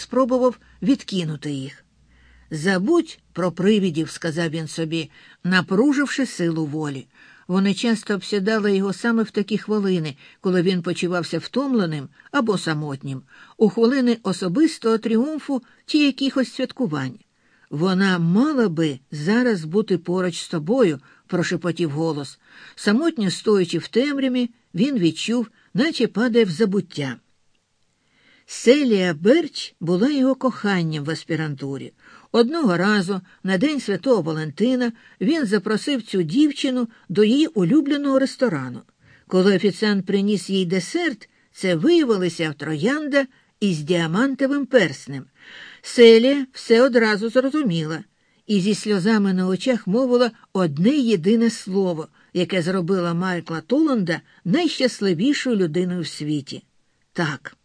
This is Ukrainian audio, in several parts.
спробував відкинути їх. Забудь про привідів, сказав він собі, напруживши силу волі. Вони часто обсідали його саме в такі хвилини, коли він почувався втомленим або самотнім, у хвилини особистого тріумфу чи якихось святкувань. Вона мала би зараз бути поруч з тобою, прошепотів голос. Самотньо стоячи в темряві, він відчув, наче падає в забуття. Селія Берч була його коханням в аспірантурі. Одного разу, на День Святого Валентина, він запросив цю дівчину до її улюбленого ресторану. Коли офіціант приніс їй десерт, це виявилася троянда із діамантовим перснем. Селія все одразу зрозуміла і зі сльозами на очах мовила одне єдине слово, яке зробило Майкла Толанда найщасливішою людиною в світі. Так.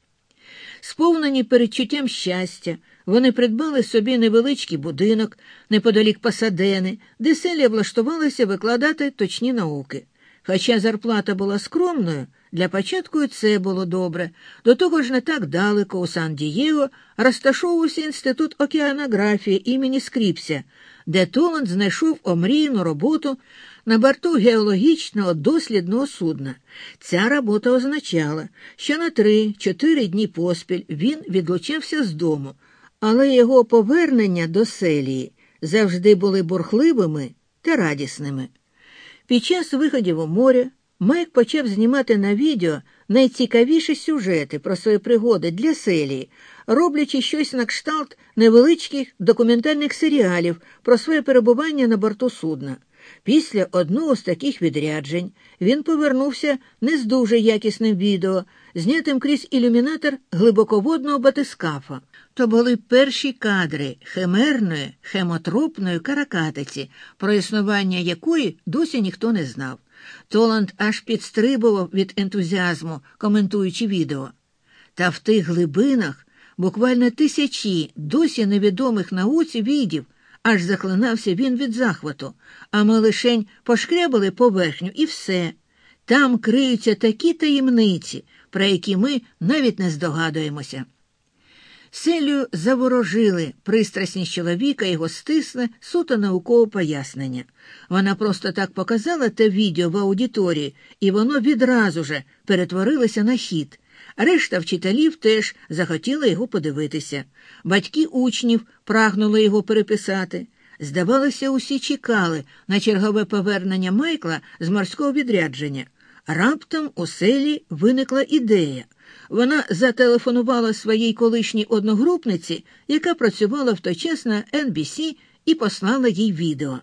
Сповнені передчуттям щастя, вони придбали собі невеличкий будинок неподалік Пасадени, де селія влаштувалася викладати точні науки. Хоча зарплата була скромною, для початку і це було добре. До того ж, не так далеко у Сан-Дієго розташовувався інститут океанографії імені Скріпся, де Толанд знайшов омріяну роботу на борту геологічного дослідного судна. Ця робота означала, що на три-чотири дні поспіль він відлучався з дому, але його повернення до селії завжди були бурхливими та радісними. Під час виходів у море Майк почав знімати на відео найцікавіші сюжети про свої пригоди для селії, роблячи щось на кшталт невеличких документальних серіалів про своє перебування на борту судна. Після одного з таких відряджень він повернувся не з дуже якісним відео, знятим крізь ілюмінатор глибоководного батискафа. То були перші кадри химерної, хемотропної каракатиці, про існування якої досі ніхто не знав. Толанд аж підстрибував від ентузіазму, коментуючи відео. Та в тих глибинах буквально тисячі досі невідомих науці відів, аж захлинався він від захвату, а ми лишень пошкрябали поверхню і все. Там криються такі таємниці, про які ми навіть не здогадуємося. Селю заворожили пристрасність чоловіка його стисне суто наукове пояснення. Вона просто так показала те відео в аудиторії, і воно відразу же перетворилося на хід. Решта вчителів теж захотіли його подивитися. Батьки учнів прагнули його переписати. Здавалося, усі чекали на чергове повернення Майкла з морського відрядження. Раптом у селі виникла ідея. Вона зателефонувала своїй колишній одногрупниці, яка працювала в той час на NBC, і послала їй відео.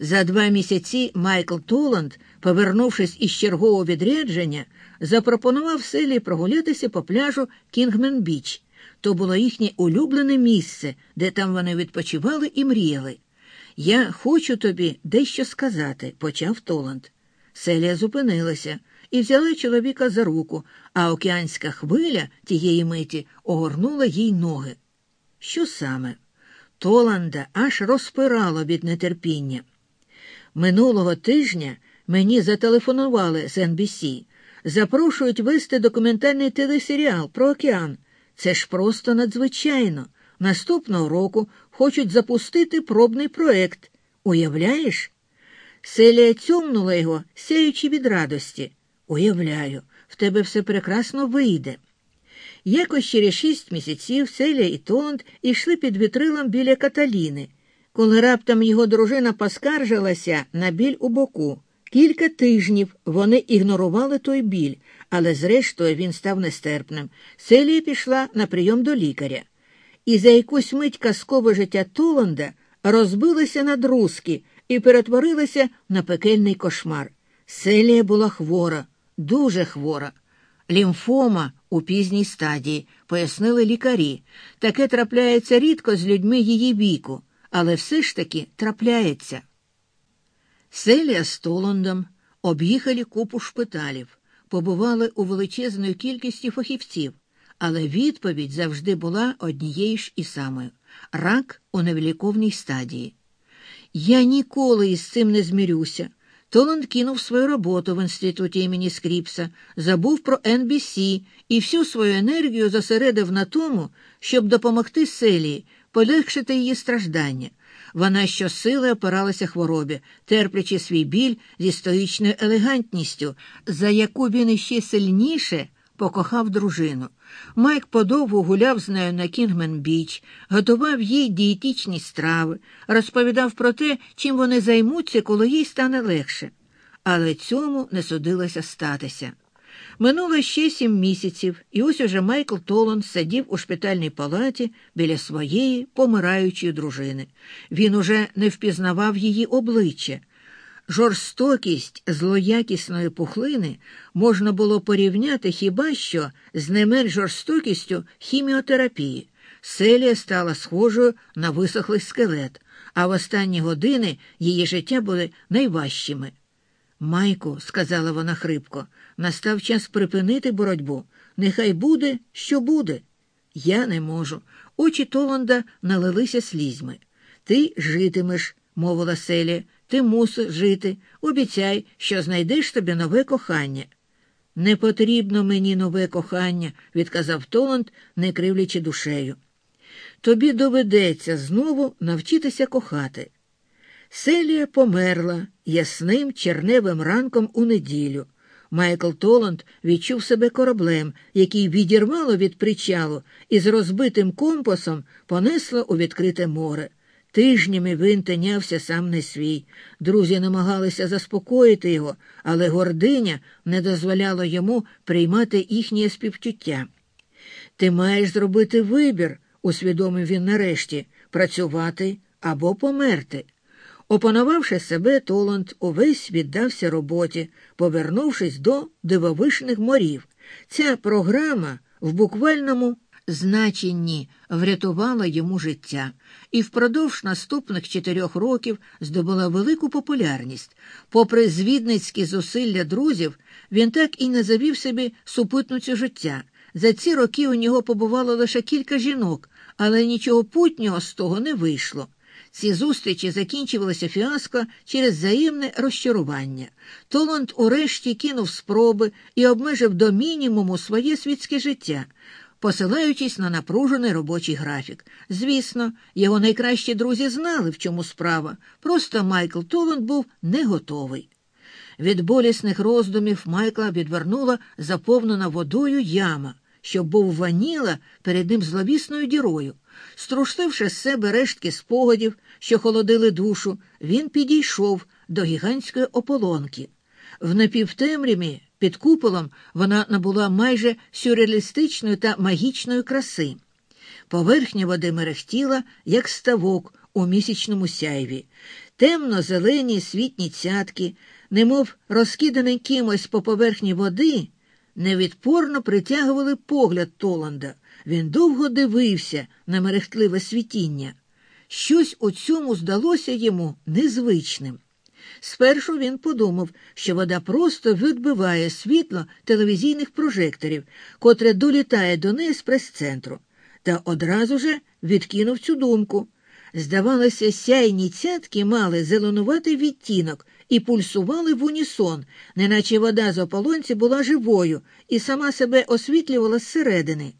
За два місяці Майкл Толанд, повернувшись із чергового відрядження, запропонував Селії прогулятися по пляжу Кінгмен Біч. То було їхнє улюблене місце, де там вони відпочивали і мріяли. Я хочу тобі дещо сказати, почав Толанд. Селія зупинилася і взяла чоловіка за руку, а океанська хвиля тієї миті огорнула їй ноги. Що саме? Толанда аж розпирало від нетерпіння. Минулого тижня мені зателефонували з NBC. Запрошують вести документальний телесеріал про океан. Це ж просто надзвичайно. Наступного року хочуть запустити пробний проект. Уявляєш? Селія цьомнула його, сяючи від радості. Уявляю, в тебе все прекрасно вийде. Якось через шість місяців Селія і Толанд йшли під вітрилом біля Каталіни, коли раптом його дружина поскаржилася на біль у боку. Кілька тижнів вони ігнорували той біль, але зрештою він став нестерпним. Селія пішла на прийом до лікаря. І за якусь мить казкове життя Толанда розбилося на друзки і перетворилося на пекельний кошмар. Селія була хвора, дуже хвора. Лімфома у пізній стадії, пояснили лікарі. Таке трапляється рідко з людьми її віку, але все ж таки трапляється. Селія з Толандом об'їхали купу шпиталів, побували у величезної кількості фахівців, але відповідь завжди була однією ж і самою рак у невиліковній стадії. Я ніколи із цим не змірюся. Толанд кинув свою роботу в інституті імені Скріпса, забув про NBC і всю свою енергію зосередив на тому, щоб допомогти Селії, полегшити її страждання. Вона щосили опиралася хворобі, терплячи свій біль зі стоїчною елегантністю, за яку він іще сильніше покохав дружину. Майк подовго гуляв з нею на Кінгмен Біч, готував їй дієтичні страви, розповідав про те, чим вони займуться, коли їй стане легше. Але цьому не судилося статися. Минуло ще сім місяців, і ось уже Майкл Толанд сидів у шпитальній палаті біля своєї помираючої дружини. Він уже не впізнавав її обличчя. Жорстокість злоякісної пухлини можна було порівняти хіба що з не менш жорстокістю хіміотерапії. Селія стала схожою на висохлий скелет, а в останні години її життя були найважчими. Майку, сказала вона хрипко, настав час припинити боротьбу. Нехай буде, що буде. Я не можу. Очі Толанда налилися слізьми. Ти житимеш, мовила Селія. Ти мусиш жити. Обіцяй, що знайдеш тобі нове кохання. Не потрібно мені нове кохання, відказав Толанд, не кривлячи душею. Тобі доведеться знову навчитися кохати. Селія померла ясним черневим ранком у неділю. Майкл Толанд відчув себе кораблем, який відірвало від причалу і з розбитим компасом понесло у відкрите море. Тижнями він тинявся сам не свій. Друзі намагалися заспокоїти його, але гординя не дозволяла йому приймати їхнє співчуття. Ти маєш зробити вибір, усвідомив він нарешті, працювати або померти. Опанувавши себе, Толанд увесь віддався роботі, повернувшись до дивовишних морів. Ця програма в буквальному значенні врятувала йому життя і впродовж наступних чотирьох років здобула велику популярність. Попри звідницькі зусилля друзів, він так і не завів собі супутницю життя. За ці роки у нього побувало лише кілька жінок, але нічого путнього з того не вийшло. Ці зустрічі закінчувалися фіаско через взаємне розчарування. Толанд урешті кинув спроби і обмежив до мінімуму своє світське життя посилаючись на напружений робочий графік. Звісно, його найкращі друзі знали, в чому справа, просто Майкл Толанд був не готовий. Від болісних роздумів Майкла відвернула заповнена водою яма, що бовваніла перед ним зловісною дірою. Струсивши з себе рештки спогадів, що холодили душу, він підійшов до гігантської ополонки. В напівтемряві під куполом вона набула майже сюрреалістичної та магічної краси. Поверхня води мерехтіла, як ставок у місячному сяйві, темно-зелені світні цятки, немов розкидані кимось по поверхні води, невідпорно притягували погляд Толанда. Він довго дивився на мерехтливе світіння. Щось у цьому здалося йому незвичним. Спершу він подумав, що вода просто відбиває світло телевізійних прожекторів, котре долітає до неї з прес-центру, та одразу же відкинув цю думку. Здавалося, сяйні цятки мали зеленуватий відтінок і пульсували в унісон, неначе вода з ополонці була живою і сама себе освітлювала зсередини.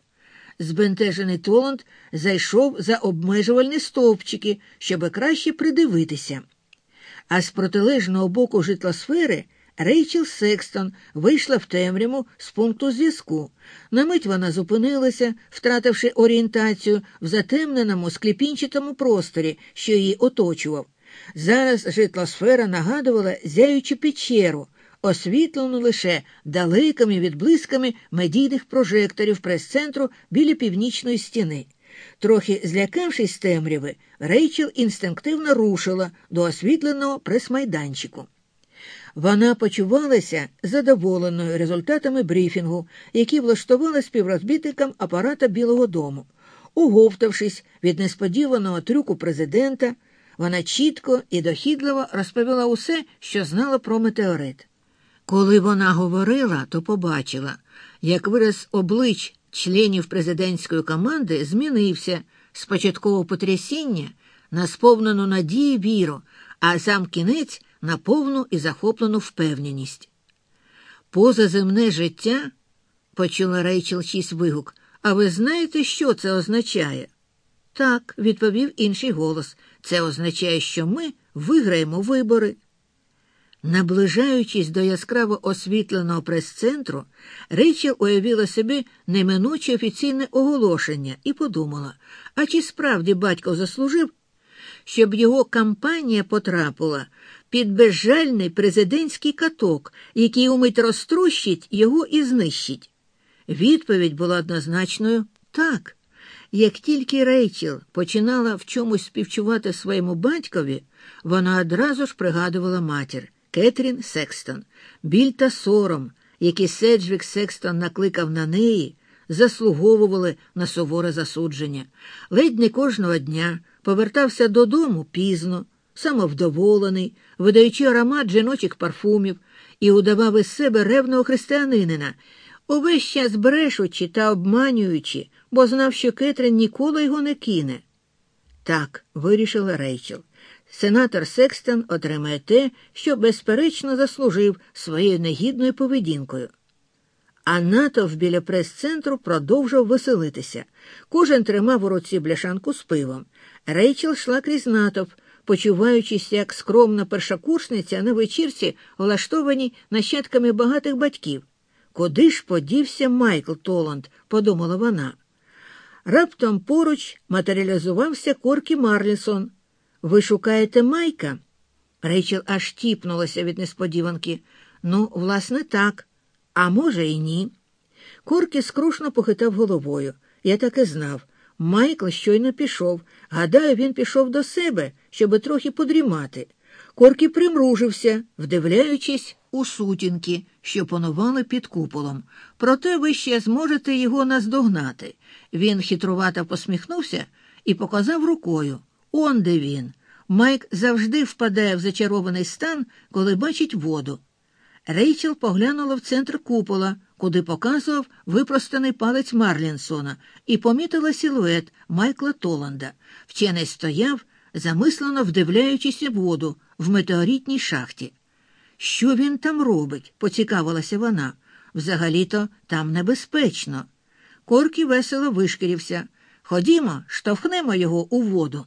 Збентежений Толанд зайшов за обмежувальні стовпчики, щоб краще придивитися а з протилежного боку житлосфери Рейчел Секстон вийшла в темряву з пункту зв'язку. На мить вона зупинилася, втративши орієнтацію в затемненому скліпінчатому просторі, що її оточував. Зараз житлосфера нагадувала зяючу печеру, освітлену лише далекими відблисками медійних прожекторів прес-центру біля північної стіни. Трохи злякавшись темряви, Рейчел інстинктивно рушила до освітленого прес-майданчику. Вона почувалася задоволеною результатами брифінгу, які влаштували співробітникам апарата Білого Дому. Уговтавшись від несподіваного трюку президента, вона чітко і дохідливо розповіла усе, що знала про метеорит. Коли вона говорила, то побачила, як вираз облич членів президентської команди змінився з початкового потрясіння на сповнену надії віру, а сам кінець на повну і захоплену впевненість. Позаземне життя, почула Рейчел чийсь вигук, а ви знаєте, що це означає? Так, відповів інший голос. Це означає, що ми виграємо вибори. Наближаючись до яскраво освітленого прес-центру, Рейчел уявила собі неминуче офіційне оголошення і подумала, а чи справді батько заслужив, щоб його кампанія потрапила під безжальний президентський каток, який умить розтрощить його і знищить? Відповідь була однозначною так. Як тільки Рейчел починала в чомусь співчувати своєму батькові, вона одразу ж пригадувала матір. Кетрін Секстон, біль та сором, які Седжвік Секстон накликав на неї, заслуговували на суворе засудження. Ледь не кожного дня повертався додому пізно, самовдоволений, видаючи аромат жіночих парфумів, і удавав із себе ревного християнинина, увесь час брешучи та обманюючи, бо знав, що Кетрін ніколи його не кине. Так, вирішила Рейчел. Сенатор Секстон отримає те, що безперечно заслужив своєю негідною поведінкою. А натовп біля прес-центру продовжував веселитися. Кожен тримав у руці бляшанку з пивом. Рейчел йшла крізь натовп, почуваючись як скромна першокурсниця на вечірці, влаштованій нащадками багатих батьків. Куди ж подівся Майкл Толанд, подумала вона. Раптом поруч матеріалізувався Коркі Марлісон. Ви шукаєте Майка? Рейчел аж тіпнулася від несподіванки. Ну, власне, так, а може, і ні. Коркі скрушно похитав головою. Я так і знав. Майкл щойно пішов. Гадаю, він пішов до себе, щоби трохи подрімати. Коркі примружився, вдивляючись у сутінки, що панували під куполом. Проте ви ще зможете його наздогнати. Він хитрувато посміхнувся і показав рукою. Он де він. Майк завжди впадає в зачарований стан, коли бачить воду. Рейчел поглянула в центр купола, куди показував випростаний палець Марлінсона, і помітила силует Майкла Толанда. Вчений стояв, замислено вдивляючись у воду в метеоритній шахті. Що він там робить? поцікавилася вона. Взагалі-то там небезпечно. Коркі весело вишкірився. Ходімо, штовхнемо його у воду.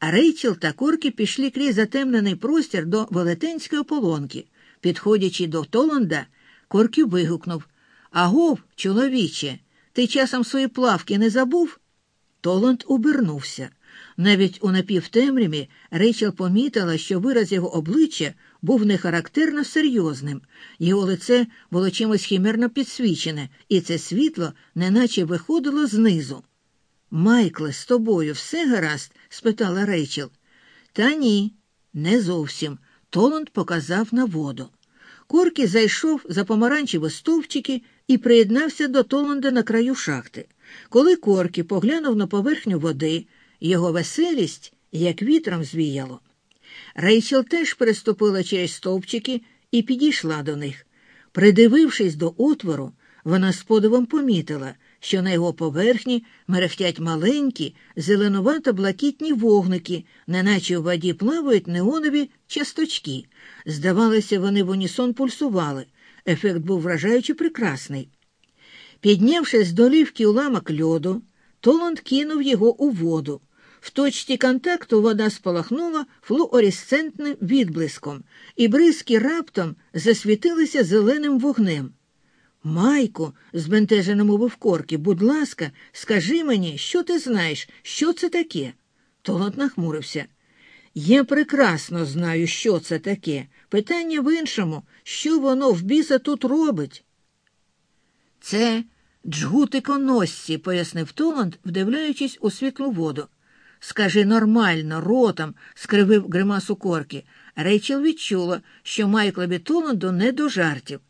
Рейчел та Коркі пішли крізь затемнений простір до велетенської полонки. Підходячи до Толанда, Коркі вигукнув Агов, чоловіче, ти часом свої плавки не забув? Толанд обернувся. Навіть у напівтемряві Рейчел помітила, що вираз його обличчя був нехарактерно серйозним. Його лице було чимось химерно підсвічене, і це світло неначе виходило знизу. Майкле, з тобою все гаразд? спитала Рейчел. Та ні, не зовсім. Толанд показав на воду. Коркі зайшов за помаранчеві стовпчики і приєднався до Толанда на краю шахти. Коли Коркі поглянув на поверхню води, його веселість як вітром звіяло. Рейчел теж переступила через стовпчики і підійшла до них. Придивившись до отвору, вона з подивом помітила, що на його поверхні мерехтять маленькі, зеленувато блакітні вогники, неначе у воді плавають неонові часточки. Здавалося, вони в унісон пульсували. Ефект був вражаючи прекрасний. Піднявшись до лівки уламок льоду, Толанд кинув його у воду. В точці контакту вода спалахнула флуоресцентним відблиском, і бризки раптом засвітилися зеленим вогнем. Майку, збентежено мовив Коркі, будь ласка, скажи мені, що ти знаєш, що це таке? Толанд нахмурився. Я прекрасно знаю, що це таке. Питання в іншому, що воно в біса тут робить. Це джгутиконосці, пояснив Толанд, вдивляючись у світлу воду. Скажи нормально, ротом, скривив гримасу корки. Рейчел відчула, що Майклові Толанду не до жартів.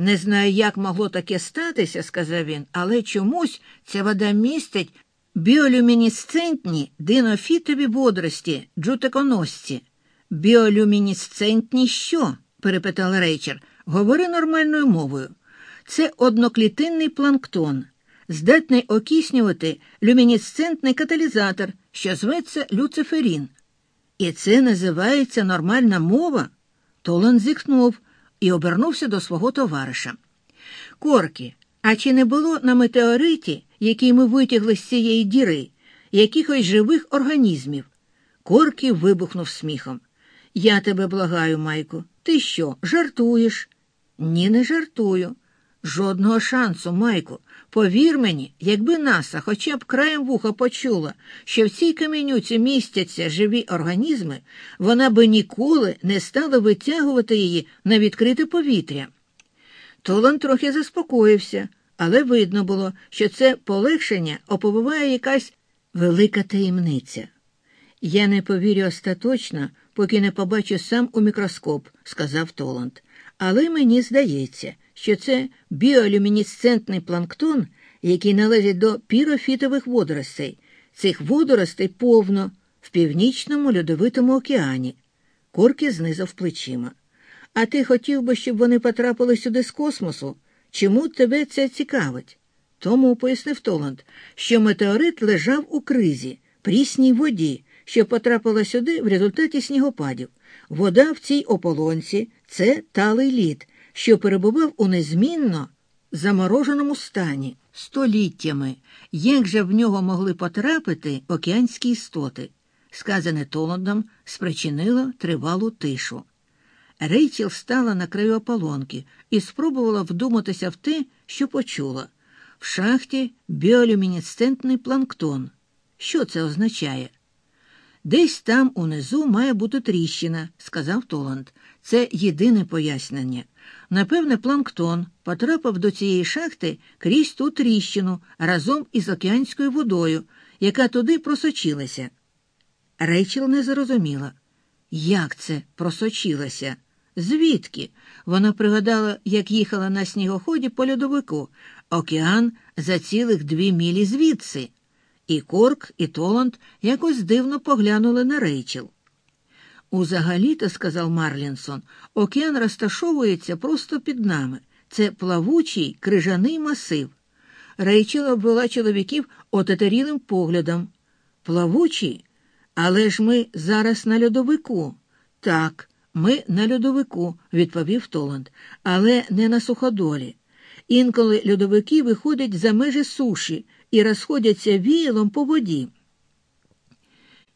Не знаю, як могло таке статися, сказав він, але чомусь ця вода містить біолюмінесцентні динофітові водорості, джутиконосці. Біолюмінесцентні що? перепитала Рейчер. Говори нормальною мовою. Це одноклітинний планктон, здатний окиснювати люмінесцентний каталізатор, що зветься люциферін. І це називається нормальна мова. Толан зітхнув і обернувся до свого товариша. Корки, а чи не було на метеориті, який ми витягли з цієї діри, якихось живих організмів? Корки вибухнув сміхом. Я тебе благаю, Майку. Ти що, жартуєш? Ні, не жартую. Жодного шансу, Майку. Повір мені, якби наса хоча б краєм вуха почула, що в цій камінюці містяться живі організми, вона би ніколи не стала витягувати її на відкрите повітря. Толан трохи заспокоївся, але видно було, що це полегшення оповиває якась велика таємниця. Я не повірю остаточно, поки не побачу сам у мікроскоп, сказав Толанд. Але мені здається, що це біолюмінесцентний планктон, який належить до пірофітових водоростей. Цих водоростей повно в північному льодовитому океані. Корки знизав плечима. А ти хотів би, щоб вони потрапили сюди з космосу? Чому тебе це цікавить? Тому пояснив Толанд, що метеорит лежав у кризі, прісній воді, що потрапила сюди в результаті снігопадів. Вода в цій ополонці це талий лід, що перебував у незмінно замороженому стані століттями. Як же в нього могли потрапити океанські істоти? Сказане Толандом спричинило тривалу тишу. Рейчел стала на краю ополонки і спробувала вдуматися в те, що почула. В шахті біолюмінесцентний планктон. Що це означає? Десь там унизу має бути тріщина, сказав Толанд. Це єдине пояснення. Напевне, планктон потрапив до цієї шахти крізь ту тріщину разом із океанською водою, яка туди просочилася. Рейчел не зрозуміла. Як це просочилася? Звідки? Вона пригадала, як їхала на снігоході по льодовику, океан за цілих дві мілі звідси. І Корк, і Толанд якось дивно поглянули на Рейчел. Узагалі-то, сказав Марлінсон, океан розташовується просто під нами. Це плавучий крижаний масив. Рейчел обвела чоловіків отетерілим поглядом. Плавучий? Але ж ми зараз на льодовику. Так, ми на льодовику, відповів Толанд, але не на суходолі. Інколи льодовики виходять за межі суші і розходяться віялом по воді.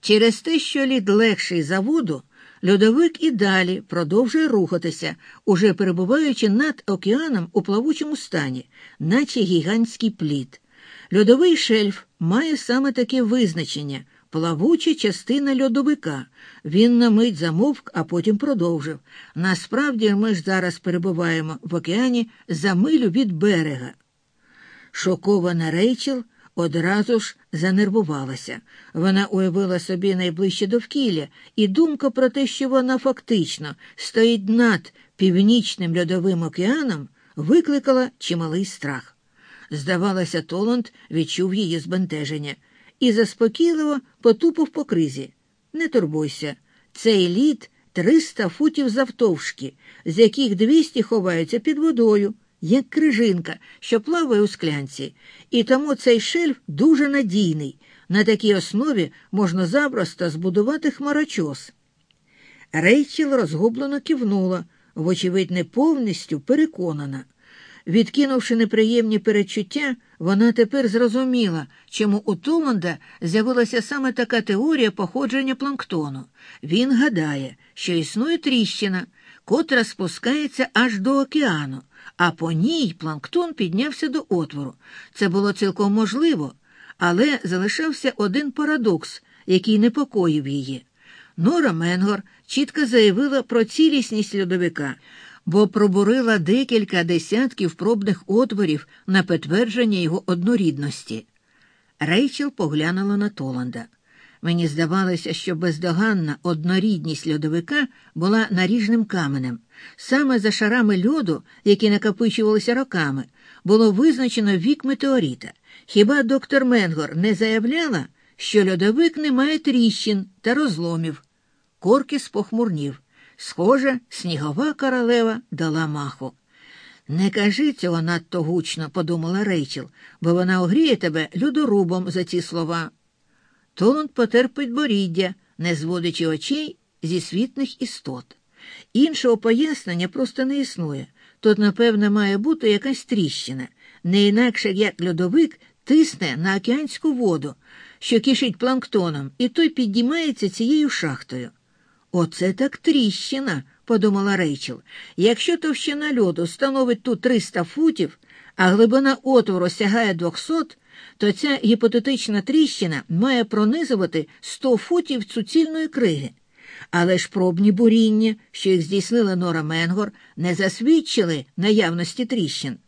Через те, що лід легший за воду, льодовик і далі продовжує рухатися, уже перебуваючи над океаном у плавучому стані, наче гігантський плід. Льодовий шельф має саме таке визначення плавуча частина льодовика. Він на мить замовк, а потім продовжив. Насправді ми ж зараз перебуваємо в океані за милю від берега. Шокована Рейчел одразу ж занервувалася. Вона уявила собі найближче довкілля, і думка про те, що вона фактично стоїть над північним льодовим океаном, викликала чималий страх. Здавалося, Толанд відчув її збентеження і заспокійливо потупав по кризі. Не турбуйся, цей лід триста футів завтовшки, з яких двісті ховаються під водою як крижинка, що плаває у склянці, і тому цей шельф дуже надійний. На такій основі можна запросто збудувати хмарочос. Рейчел розгублено кивнула, вочевидь, не повністю переконана. Відкинувши неприємні перечуття, вона тепер зрозуміла, чому у Туланда з'явилася саме така теорія походження планктону. Він гадає, що існує тріщина, котра спускається аж до океану, а по ній планктон піднявся до отвору. Це було цілком можливо, але залишався один парадокс, який непокоїв її. Нора Менгор чітко заявила про цілісність льодовика, бо пробурила декілька десятків пробних отворів на підтвердження його однорідності. Рейчел поглянула на Толанда. Мені здавалося, що бездоганна однорідність льодовика була наріжним каменем. Саме за шарами льоду, які накопичувалися роками, було визначено вік метеоріта. Хіба доктор Менгор не заявляла, що льодовик не має тріщин та розломів? Коркіс похмурнів. Схоже, снігова королева дала маху. Не кажи цього надто гучно, подумала Рейчел, бо вона огріє тебе людорубом за ці слова. Толанд потер підборіддя, не зводячи очей зі світних істот. Іншого пояснення просто не існує. Тут, напевне, має бути якась тріщина, не інакше як льодовик тисне на океанську воду, що кишить планктоном, і той підіймається цією шахтою. Оце так тріщина, подумала Рейчел. Якщо товщина льоду становить тут 300 футів, а глибина отвору сягає 200, то ця гіпотетична тріщина має пронизувати 100 футів суцільної криги. Але ж пробні буріння, що їх здійснила Нора Менгор, не засвідчили наявності тріщин.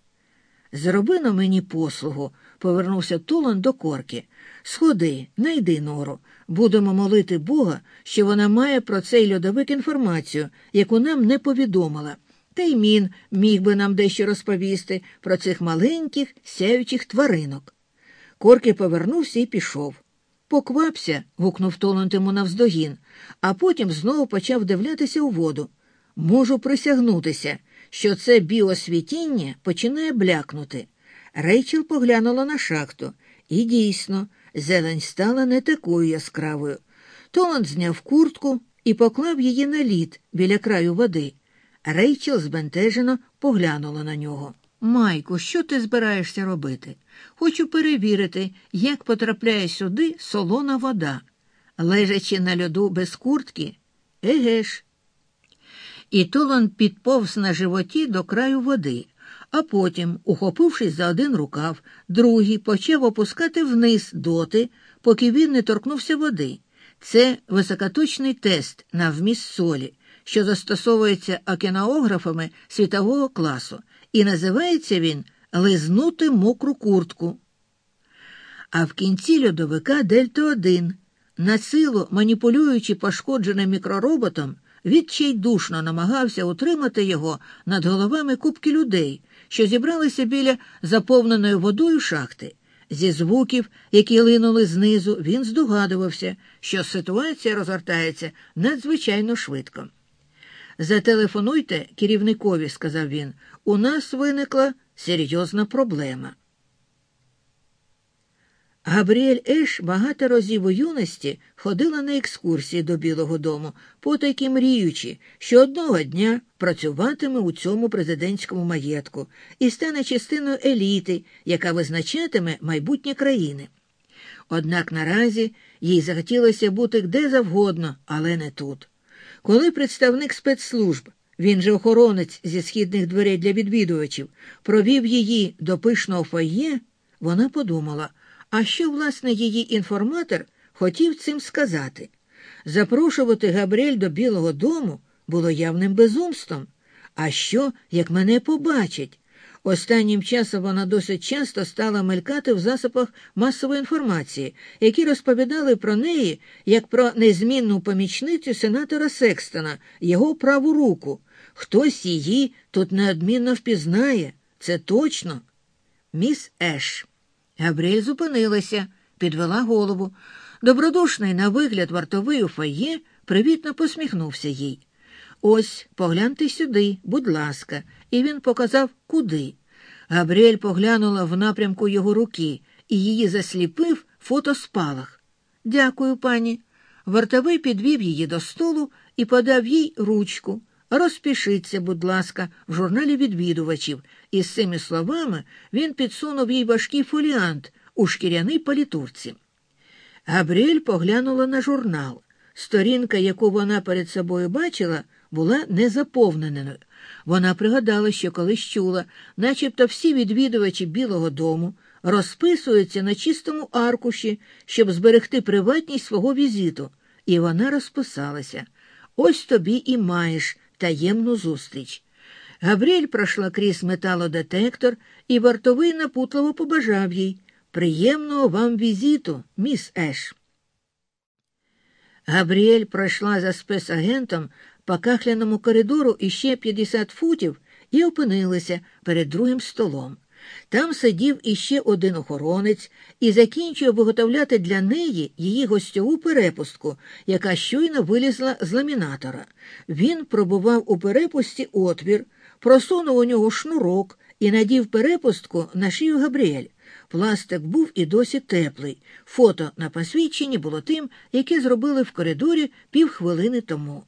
Зроби на мені послугу, повернувся Тулан до корки. Сходи, найди нору. Будемо молити Бога, що вона має про цей льодовик інформацію, яку нам не повідомила. Та й мін міг би нам дещо розповісти про цих маленьких сяючих тваринок. Корки повернувся і пішов. Поквапся. гукнув Толанд йому навздогін, а потім знову почав дивлятися у воду. Можу присягнутися, що це біосвітіння починає блякнути. Рейчел поглянула на шахту, і дійсно, зелень стала не такою яскравою. Толанд зняв куртку і поклав її на лід біля краю води. Рейчел збентежено поглянула на нього. Майку, що ти збираєшся робити? Хочу перевірити, як потрапляє сюди солона вода. Лежачи на льоду без куртки, еге ж. І Толан підповз на животі до краю води, а потім, ухопившись за один рукав, другий почав опускати вниз доти, поки він не торкнувся води. Це високоточний тест на вміст солі, що застосовується океанографами світового класу, і називається він лизнути мокру куртку. А в кінці льодовика Дельта 1 на силу маніпулюючи пошкодженим мікророботом, відчайдушно намагався утримати його над головами кубки людей, що зібралися біля заповненої водою шахти. Зі звуків, які линули знизу, він здогадувався, що ситуація розгортається надзвичайно швидко. Зателефонуйте керівникові, сказав він, у нас виникла серйозна проблема. Габріель Еш багато разів у юності ходила на екскурсії до Білого дому, потайки мріючи, що одного дня працюватиме у цьому президентському маєтку і стане частиною еліти, яка визначатиме майбутнє країни. Однак наразі їй захотілося бути де завгодно, але не тут. Коли представник спецслужб, він же охоронець зі східних дверей для відвідувачів, провів її до пишного фойє, вона подумала. А що, власне, її інформатор хотів цим сказати? Запрошувати Габріель до Білого дому було явним безумством. А що, як мене побачать? Останнім часом вона досить часто стала мелькати в засобах масової інформації, які розповідали про неї як про незмінну помічницю сенатора Секстона, його праву руку. Хтось її тут неодмінно впізнає. Це точно. Міс Еш. Габріель зупинилася, підвела голову. Добродушний на вигляд вартовий у фає привітно посміхнувся їй. Ось, погляньте сюди, будь ласка, і він показав, куди. Габріель поглянула в напрямку його руки, і її засліпив фотоспалах. Дякую, пані. Вартовий підвів її до столу і подав їй ручку. Розпишіться, будь ласка, в журналі відвідувачів, і з цими словами він підсунув їй важкий фоліант у шкіряній палітурці. Габріель поглянула на журнал. Сторінка, яку вона перед собою бачила, була незаповненою. Вона пригадала, що колись чула, начебто всі відвідувачі Білого дому розписуються на чистому аркуші, щоб зберегти приватність свого візиту, і вона розписалася. Ось тобі і маєш таємну зустріч. Габріель пройшла крізь металодетектор, і вартовий напутливо побажав їй приємного вам візиту, міс Еш. Габріель пройшла за спецагентом по кахляному коридору іще 50 футів і опинилася перед другим столом. Там сидів іще один охоронець і закінчував виготовляти для неї її гостьову перепустку, яка щойно вилізла з ламінатора. Він пробував у перепусті отвір, просунув у нього шнурок і надів перепустку на шию Габріель. Пластик був і досі теплий. Фото на посвідченні було тим, яке зробили в коридорі півхвилини тому.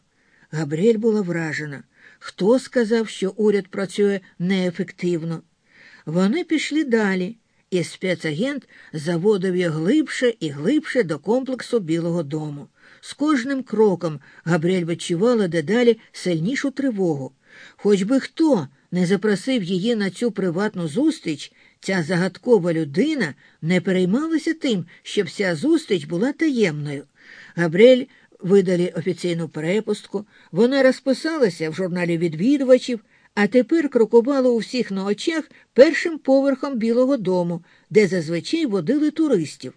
Габріель була вражена. Хто сказав, що уряд працює неефективно? Вони пішли далі, і спецагент заводив їх глибше і глибше до комплексу Білого дому. З кожним кроком Габріель відчувала дедалі сильнішу тривогу. Хоч би хто не запросив її на цю приватну зустріч, ця загадкова людина не переймалася тим, щоб вся зустріч була таємною. Габріель видали офіційну перепустку, вона розписалася в журналі відвідувачів, а тепер крокувала у всіх на очах першим поверхом Білого дому, де зазвичай водили туристів.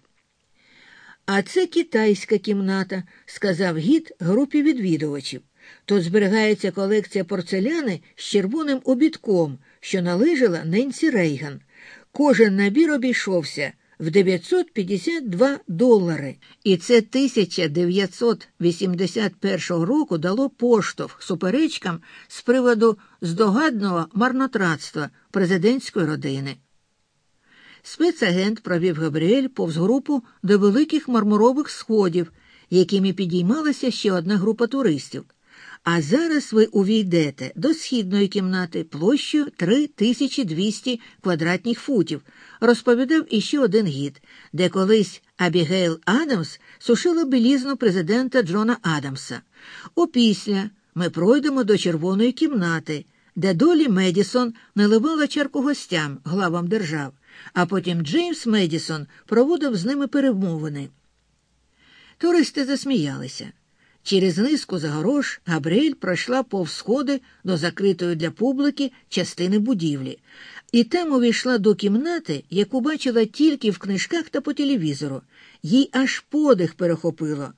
А це китайська кімната, сказав гід групі відвідувачів. Тут зберігається колекція порцеляни з червоним обідком, що належала Ненсі Рейган. Кожен набір обійшовся в 952 долари. І це 1981 року дало поштовх суперечкам з приводу здогадного марнотратства президентської родини. Спецагент провів Габріель повз групу до великих мармурових сходів, якими підіймалася ще одна група туристів. А зараз ви увійдете до східної кімнати площею 3200 квадратних футів, розповідав іще один гід, де колись Абігейл Адамс сушила білізну президента Джона Адамса. Опісля ми пройдемо до червоної кімнати, де долі Медісон наливала чарку гостям, главам держав, а потім Джеймс Медісон проводив з ними перемовини. Туристи засміялися. Через низку загорож Габріель пройшла повз сходи до закритої для публіки частини будівлі, і там увійшла до кімнати, яку бачила тільки в книжках та по телевізору. Їй аж подих перехопило.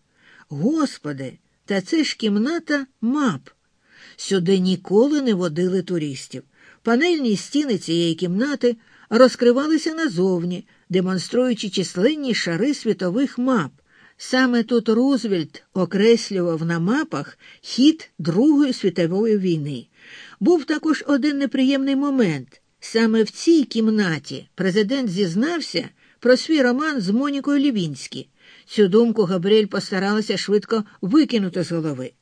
Господи, та це ж кімната мап. Сюди ніколи не водили туристів. Панельні стіни цієї кімнати розкривалися назовні, демонструючи численні шари світових мап. Саме тут Рузвельт окреслював на мапах хід Другої світової війни. Був також один неприємний момент. Саме в цій кімнаті президент зізнався про свій роман з Монікою Лівінські. Цю думку Габріель постаралася швидко викинути з голови.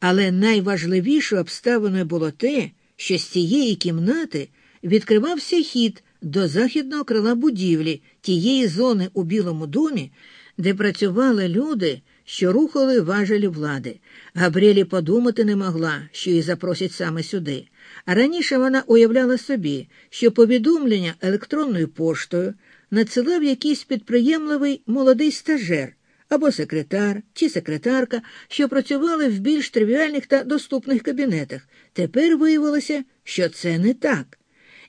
Але найважливішою обставиною було те, що з цієї кімнати відкривався хід до західного крила будівлі тієї зони у Білому домі, де працювали люди, що рухали важелі влади. Габріелі подумати не могла, що її запросять саме сюди. А раніше вона уявляла собі, що повідомлення електронною поштою надсилав якийсь підприємливий молодий стажер або секретар чи секретарка, що працювали в більш тривіальних та доступних кабінетах. Тепер виявилося, що це не так.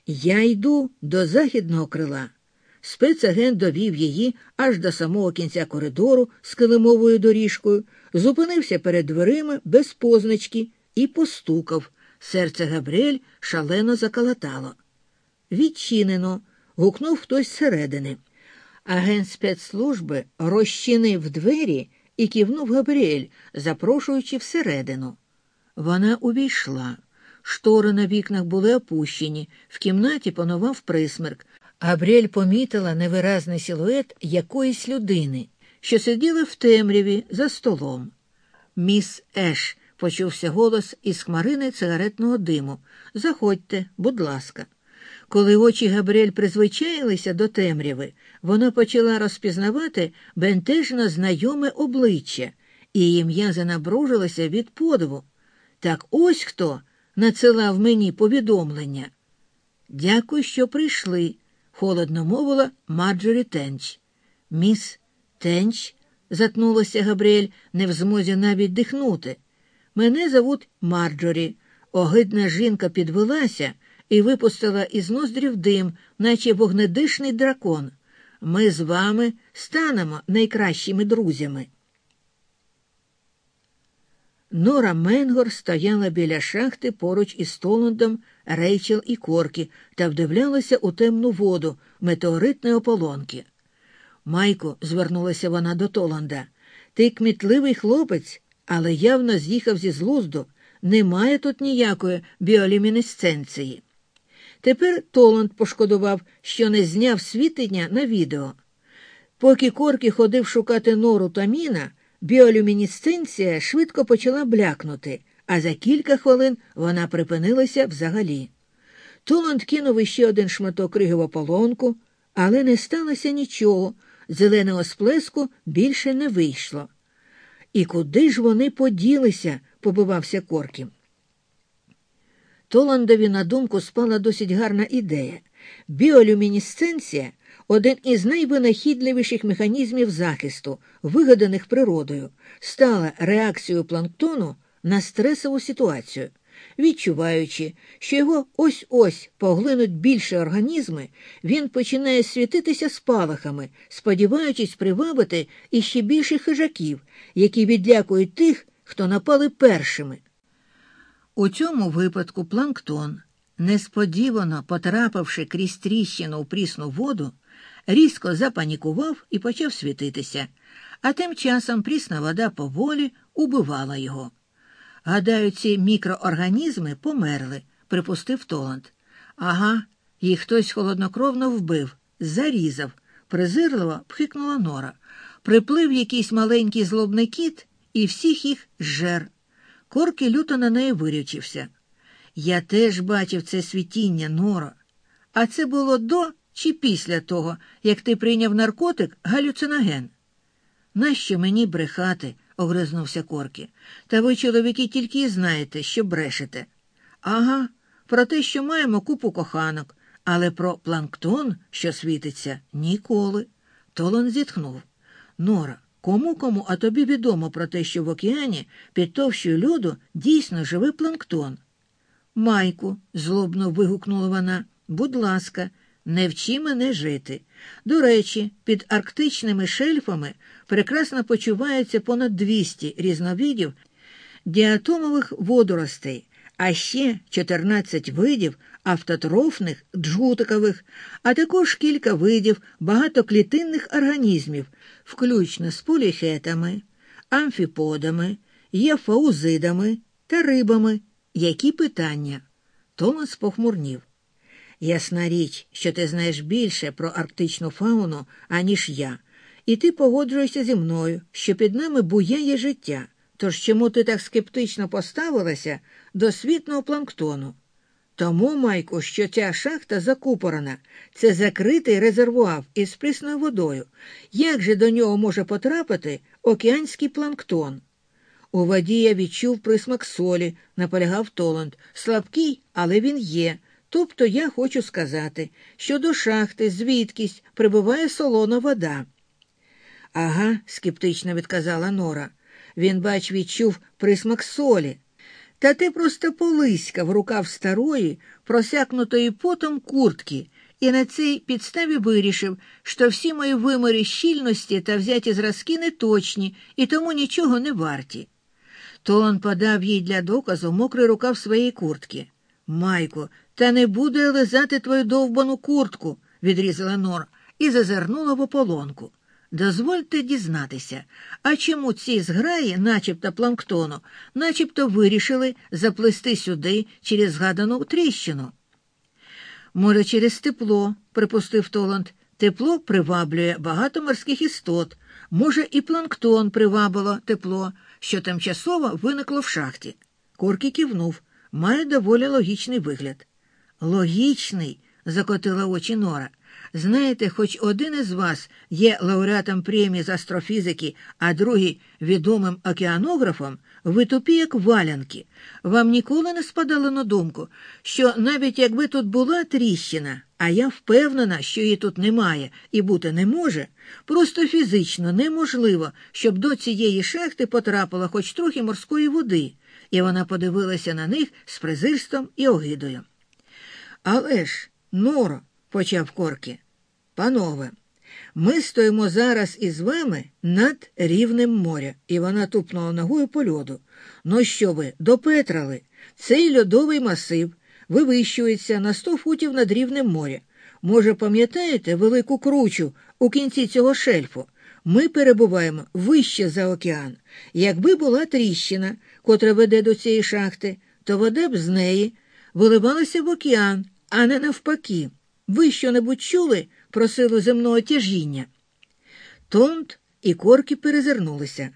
Я йду до західного крила. Спецагент довів її аж до самого кінця коридору з килимовою доріжкою, зупинився перед дверима без позначки і постукав. Серце Габріель шалено заколотало. Відчинено. гукнув хтось зсередини. Агент спецслужби розчинив двері і кивнув Габріель, запрошуючи всередину. Вона увійшла. Штори на вікнах були опущені, в кімнаті панував присмерк. Габріель помітила невиразний силует якоїсь людини, що сиділа в темряві за столом. Міс Еш, почувся голос із хмарини цигаретного диму. Заходьте, будь ласка. Коли очі Габріель призвичаїлися до темряви, вона почала розпізнавати бентежно знайоме обличчя, і її м'яза набружилася від подиву. Так ось хто надсилав мені повідомлення. Дякую, що прийшли, холодно мовила Марджорі Тенч. Міс Тенч, затнулася Габріель, не в змозі навіть дихнути. Мене зовуть Марджорі. Огидна жінка підвелася і випустила із ноздрів дим, наче вогнедишний дракон. Ми з вами станемо найкращими друзями. Нора Менгор стояла біля шахти поруч із Толандом, Рейчел і Коркі та вдивлялася у темну воду метеоритної ополонки. Майку, звернулася вона до Толанда, ти кмітливий хлопець, але явно з'їхав зі злузду. Немає тут ніякої біолюмінесценції. Тепер Толанд пошкодував, що не зняв світення на відео. Поки Коркі ходив шукати нору та міна, біолюмінесценція швидко почала блякнути, а за кілька хвилин вона припинилася взагалі. Толанд кинув іще один шматок риги в ополонку, але не сталося нічого, зеленого сплеску більше не вийшло. І куди ж вони поділися? побивався Корків. Толандові на думку спала досить гарна ідея. Біолюмінесценція один із найвинахідливіших механізмів захисту, вигаданих природою, стала реакцією планктону на стресову ситуацію. Відчуваючи, що його ось ось поглинуть більше організми, він починає світитися спалахами, сподіваючись привабити іще більше хижаків, які відлякують тих, хто напали першими. У цьому випадку планктон, несподівано потрапивши крізь тріщину у прісну воду, різко запанікував і почав світитися, а тим часом прісна вода поволі убивала його. Гадаю, ці мікроорганізми померли, припустив Толанд. Ага, їх хтось холоднокровно вбив, зарізав, презирливо пхикнула нора. Приплив якийсь маленький злобний кіт і всіх їх жер. Корки люто на неї вирячився. Я теж бачив це світіння, Норо. А це було до чи після того, як ти прийняв наркотик галюциноген? Нащо мені брехати? Огризнувся Коркі. Та ви, чоловіки, тільки й знаєте, що брешете. Ага, про те, що маємо купу коханок, але про планктон, що світиться, ніколи. Толон зітхнув. Нора, кому кому, а тобі відомо про те, що в океані під товщою льоду дійсно живий планктон. Майку, злобно вигукнула вона, будь ласка, не вчи мене жити. До речі, під арктичними шельфами прекрасно почуваються понад 200 різновидів діатомових водоростей, а ще 14 видів автотрофних джгутикових, а також кілька видів багатоклітинних організмів, включно з поліхетами, амфіподами, єфаузидами та рибами. Які питання? Томас похмурнів. Ясна річ, що ти знаєш більше про арктичну фауну, аніж я, і ти погоджуєшся зі мною, що під нами буяє життя. Тож чому ти так скептично поставилася до світного планктону? Тому, Майку, що ця шахта закупорена, це закритий резервуар із присною водою. Як же до нього може потрапити океанський планктон? У воді я відчув присмак солі, наполягав Толанд. Слабкий, але він є. Тобто я хочу сказати, що до шахти звідкись прибуває солона вода. Ага, скептично відказала Нора. Він, бач, відчув присмак солі. Та ти просто полиськав рукав старої, просякнутої потом куртки, і на цій підставі вирішив, що всі мої вимори щільності та взяті зразки не точні і тому нічого не варті. Толан подав їй для доказу мокрий рукав своєї куртки. Майко, та не буде лизати твою довбану куртку, відрізала Нора і зазирнула в ополонку. Дозвольте дізнатися, а чому ці зграї, начебто планктону, начебто вирішили заплисти сюди через згадану тріщину? Може, через тепло, припустив Толанд. Тепло приваблює багато морських істот. Може, і планктон привабило тепло, що тимчасово виникло в шахті. Коркі кивнув, має доволі логічний вигляд. Логічний, закотила очі Нора. Знаєте, хоч один із вас є лауреатом премії з астрофізики, а другий відомим океанографом, ви тупі, як валянки. Вам ніколи не спадало на думку, що навіть якби тут була тріщина, а я впевнена, що її тут немає і бути не може, просто фізично неможливо, щоб до цієї шахти потрапило хоч трохи морської води, і вона подивилася на них з презирством і огидою. Але ж, Норо, почав Коркі, панове, ми стоїмо зараз із вами над рівнем моря, і вона тупнула ногою по льоду. Ну що ви, допетрали? Цей льодовий масив вивищується на сто футів над рівнем моря. Може, пам'ятаєте велику кручу у кінці цього шельфу? Ми перебуваємо вище за океан. Якби була тріщина, котра веде до цієї шахти, то вода б з неї виливалася в океан, а не навпаки. Ви що-небудь чули про силу земного тяжіння? Тонт і корки перезирнулися.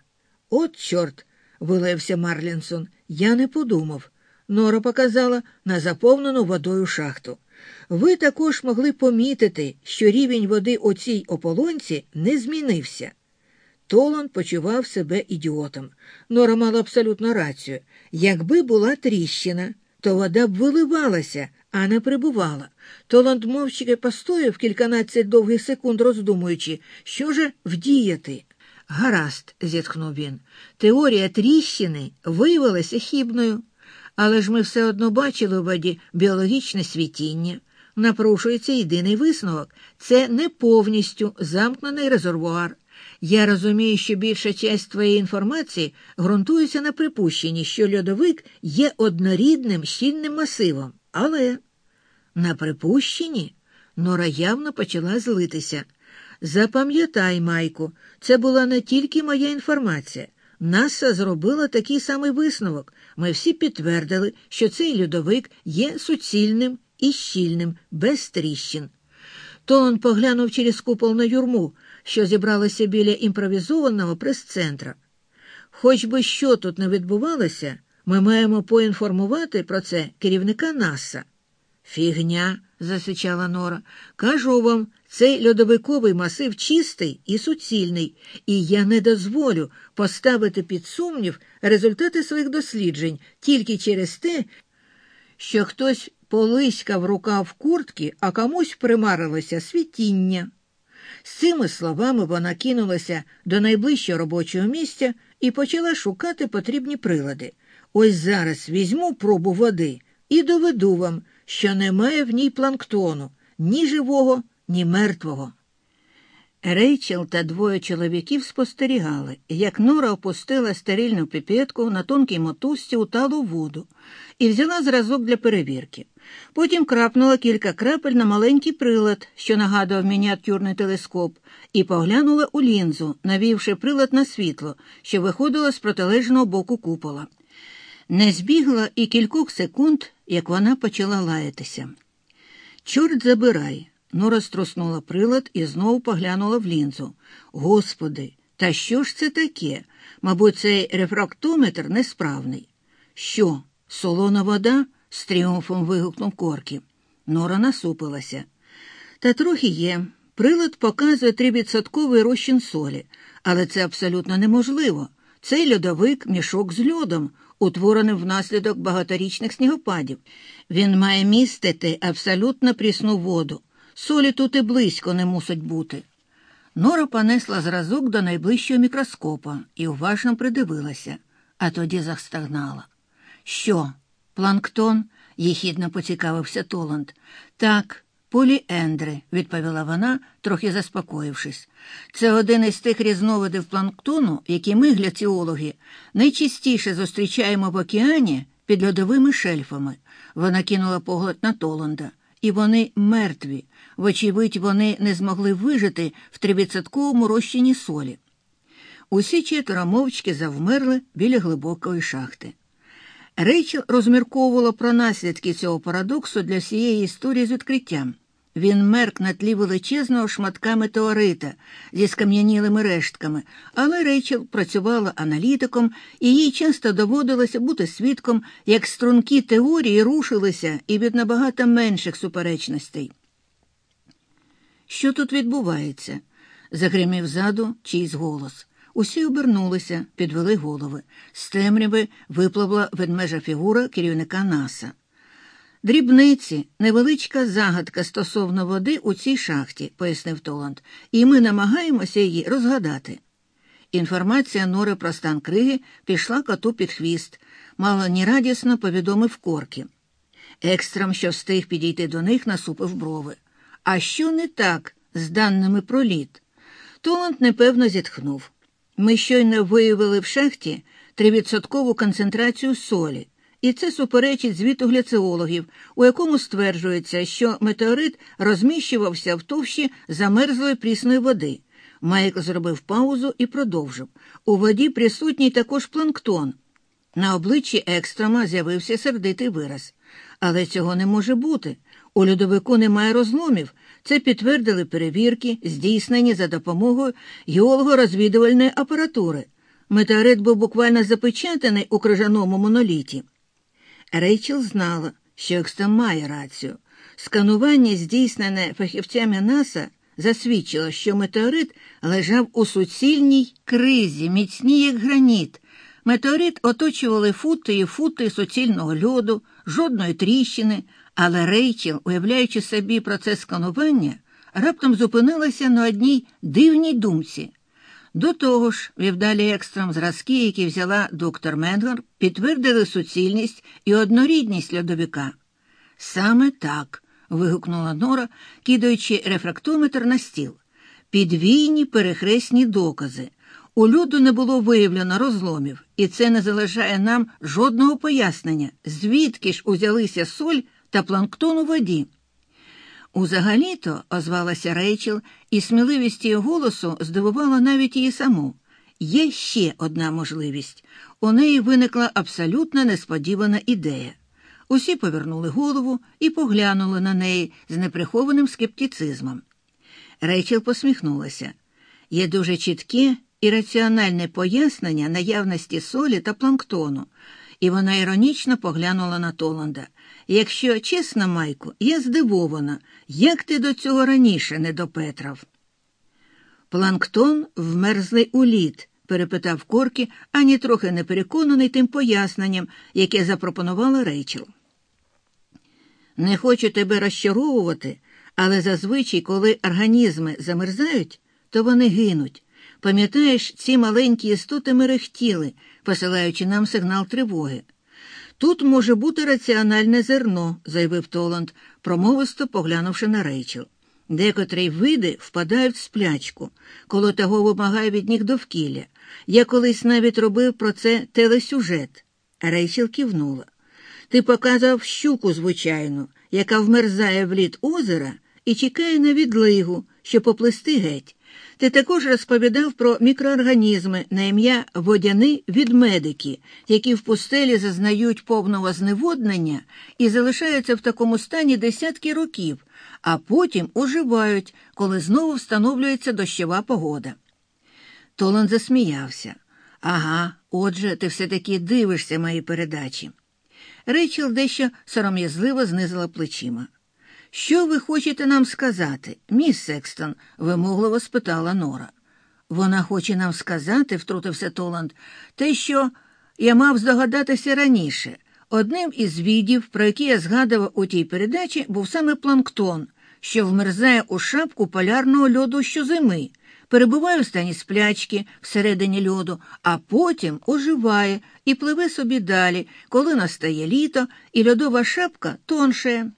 От, чорт, вилився Марлінсон. Я не подумав. Нора показала на заповнену водою шахту. Ви також могли помітити, що рівень води у цій ополонці не змінився. Толан почував себе ідіотом. Нора мала абсолютно рацію. Якби була тріщина, то вода б виливалася, а не прибувала. Толанд мовчки постояв кільканадцять довгих секунд, роздумуючи, що же вдіяти. Гаразд, зітхнув він. Теорія тріщини виявилася хібною, але ж ми все одно бачили у воді біологічне світіння. Напрушується єдиний висновок це не повністю замкнений резервуар. Я розумію, що більша часть твоєї інформації ґрунтується на припущенні, що льодовик є однорідним щільним масивом, але на припущенні Нора явно почала злитися. Запам'ятай, Майку, це була не тільки моя інформація. Наса зробила такий самий висновок. Ми всі підтвердили, що цей льодовик є суцільним і щільним, без тріщин. Толан поглянув через купол на юрму, що зібралася біля імпровізованого прес-центра. Хоч би що тут не відбувалося, ми маємо поінформувати про це керівника НАСА. Фігня, засичала Нора. Кажу вам, цей льодовиковий масив чистий і суцільний, і я не дозволю поставити під сумнів результати своїх досліджень тільки через те, що хтось полиськав рукав куртки, а комусь примарилося світіння. З цими словами вона кинулася до найближчого робочого місця і почала шукати потрібні прилади. Ось зараз візьму пробу води і доведу вам, що немає в ній планктону ні живого, ні мертвого. Рейчел та двоє чоловіків спостерігали, як Нора опустила стерильну піпетку на тонкій мотузці у талу воду і взяла зразок для перевірки. Потім крапнула кілька крапель на маленький прилад, що нагадував мініатюрний телескоп, і поглянула у лінзу, навівши прилад на світло, що виходило з протилежного боку купола. Не збігла і кількох секунд, як вона почала лаятися. Чорт забирай. Нора струснула прилад і знову поглянула в лінзу. Господи, та що ж це таке? Мабуть, цей рефрактометр несправний. Що, солона вода? з тріумфом вигукнув Коркі. Нора насупилася. Та трохи є. Прилад показує тривідсотковий розчин солі, але це абсолютно неможливо. Цей льодовик мішок з льодом, утворений внаслідок багаторічних снігопадів. Він має містити абсолютно прісну воду. Солі тут і близько не мусить бути. Нора понесла зразок до найближчого мікроскопа і уважно придивилася, а тоді застагнала. Що? Планктон? їхідно поцікавився Толанд. Так, поліендри, відповіла вона, трохи заспокоївшись. Це один із тих різновидів планктону, які ми, гляціологи, найчастіше зустрічаємо в океані під льодовими шельфами. Вона кинула погляд на Толанда. І вони мертві, вочевидь, вони не змогли вижити в тривідсотковому розчині солі. Усі четверо мовчки завмерли біля глибокої шахти. Рейчел розмірковувала про наслідки цього парадоксу для всієї історії з відкриттям. Він мерк на тлі величезного шматка метеорита зі скам'янілими рештками, але Рейчел працювала аналітиком, і їй часто доводилося бути свідком, як струнки теорії рушилися і від набагато менших суперечностей. Що тут відбувається? загримів ззаду чийсь голос. Усі обернулися, підвели голови. З темряви випливла ведмежа фігура керівника НАСА. Дрібниці, невеличка загадка стосовно води у цій шахті, пояснив Толанд, і ми намагаємося її розгадати. Інформація Нори про стан криги пішла коту під хвіст, мало нерадісно повідомив корки. Екстрам, що встиг підійти до них, насупив брови. А що не так з даними про лід? Толанд непевно зітхнув. Ми щойно виявили в шахті тривідсоткову концентрацію солі, і це суперечить звіту гляцеологів, у якому стверджується, що метеорит розміщувався в товщі замерзлої прісної води. Майк зробив паузу і продовжив. У воді присутній також планктон. На обличчі Екстрома з'явився сердитий вираз. Але цього не може бути. У льодовику немає розломів. Це підтвердили перевірки, здійснені за допомогою геолого-розвідувальної апаратури. метеорит був буквально запечатаний у крижаному моноліті. Рейчел знала, що Екстром має рацію. Сканування, здійснене фахівцями НАСА, засвідчило, що метеорит лежав у суцільній кризі, міцній як граніт. Метеорит оточували фути і фути суцільного льоду, жодної тріщини, але Рейчел, уявляючи собі процес сканування, раптом зупинилася на одній дивній думці. До того ж, вівдалі екстрам зразки, які взяла доктор Менгар, підтвердили суцільність і однорідність льодовика. Саме так. вигукнула Нора, кидаючи рефрактометр на стіл. Підвійні перехресні докази. У льоду не було виявлено розломів, і це не залишає нам жодного пояснення, звідки ж узялися соль та планктон у воді. Узагалі-то, озвалася Рейчел, і сміливість її голосу здивувала навіть її саму. Є ще одна можливість. У неї виникла абсолютно несподівана ідея. Усі повернули голову і поглянули на неї з неприхованим скептицизмом. Рейчел посміхнулася. Є дуже чітке і раціональне пояснення наявності солі та планктону, і вона іронічно поглянула на Толанда. Якщо чесно, Майку, я здивована, як ти до цього раніше не допетрав. Планктон вмерзлий у лід, перепитав Коркі, ані трохи не переконаний тим поясненням, яке запропонувала Рейчел. Не хочу тебе розчаровувати, але зазвичай, коли організми замерзають, то вони гинуть. Пам'ятаєш, ці маленькі істоти мерехтіли, посилаючи нам сигнал тривоги. Тут може бути раціональне зерно, заявив Толанд, промовисто поглянувши на рейчел. Декотрі види впадають в сплячку, коли того вимагає від них довкілля. Я колись навіть робив про це телесюжет. Рейчел кивнула. Ти показав щуку, звичайно, яка вмерзає в лід озера і чекає на відлигу, щоб поплисти геть. Ти також розповідав про мікроорганізми на ім'я водяни відмедики, які в пустелі зазнають повного зневоднення і залишаються в такому стані десятки років, а потім оживають, коли знову встановлюється дощова погода. Толан засміявся. Ага, отже, ти все таки дивишся мої передачі. Рейчел дещо сором'язливо знизила плечима. Що ви хочете нам сказати, міс Секстон? вимогливо спитала Нора. Вона хоче нам сказати, втрутився Толанд, те, що я мав здогадатися раніше. Одним із відів, про які я згадував у тій передачі, був саме планктон, що вмерзає у шапку полярного льоду щозими, перебуває в стані сплячки всередині льоду, а потім оживає і пливе собі далі, коли настає літо, і льодова шапка тоншає.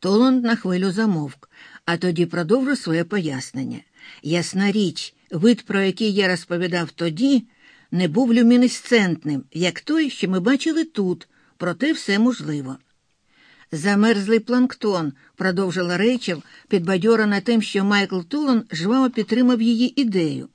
Толанд на хвилю замовк, а тоді продовжив своє пояснення. Ясна річ, вид, про який я розповідав тоді, не був люмінесцентним, як той, що ми бачили тут, проте все можливо. Замерзлий планктон, продовжила Рейчел, підбадьорена тим, що Майкл Тулан жваво підтримав її ідею.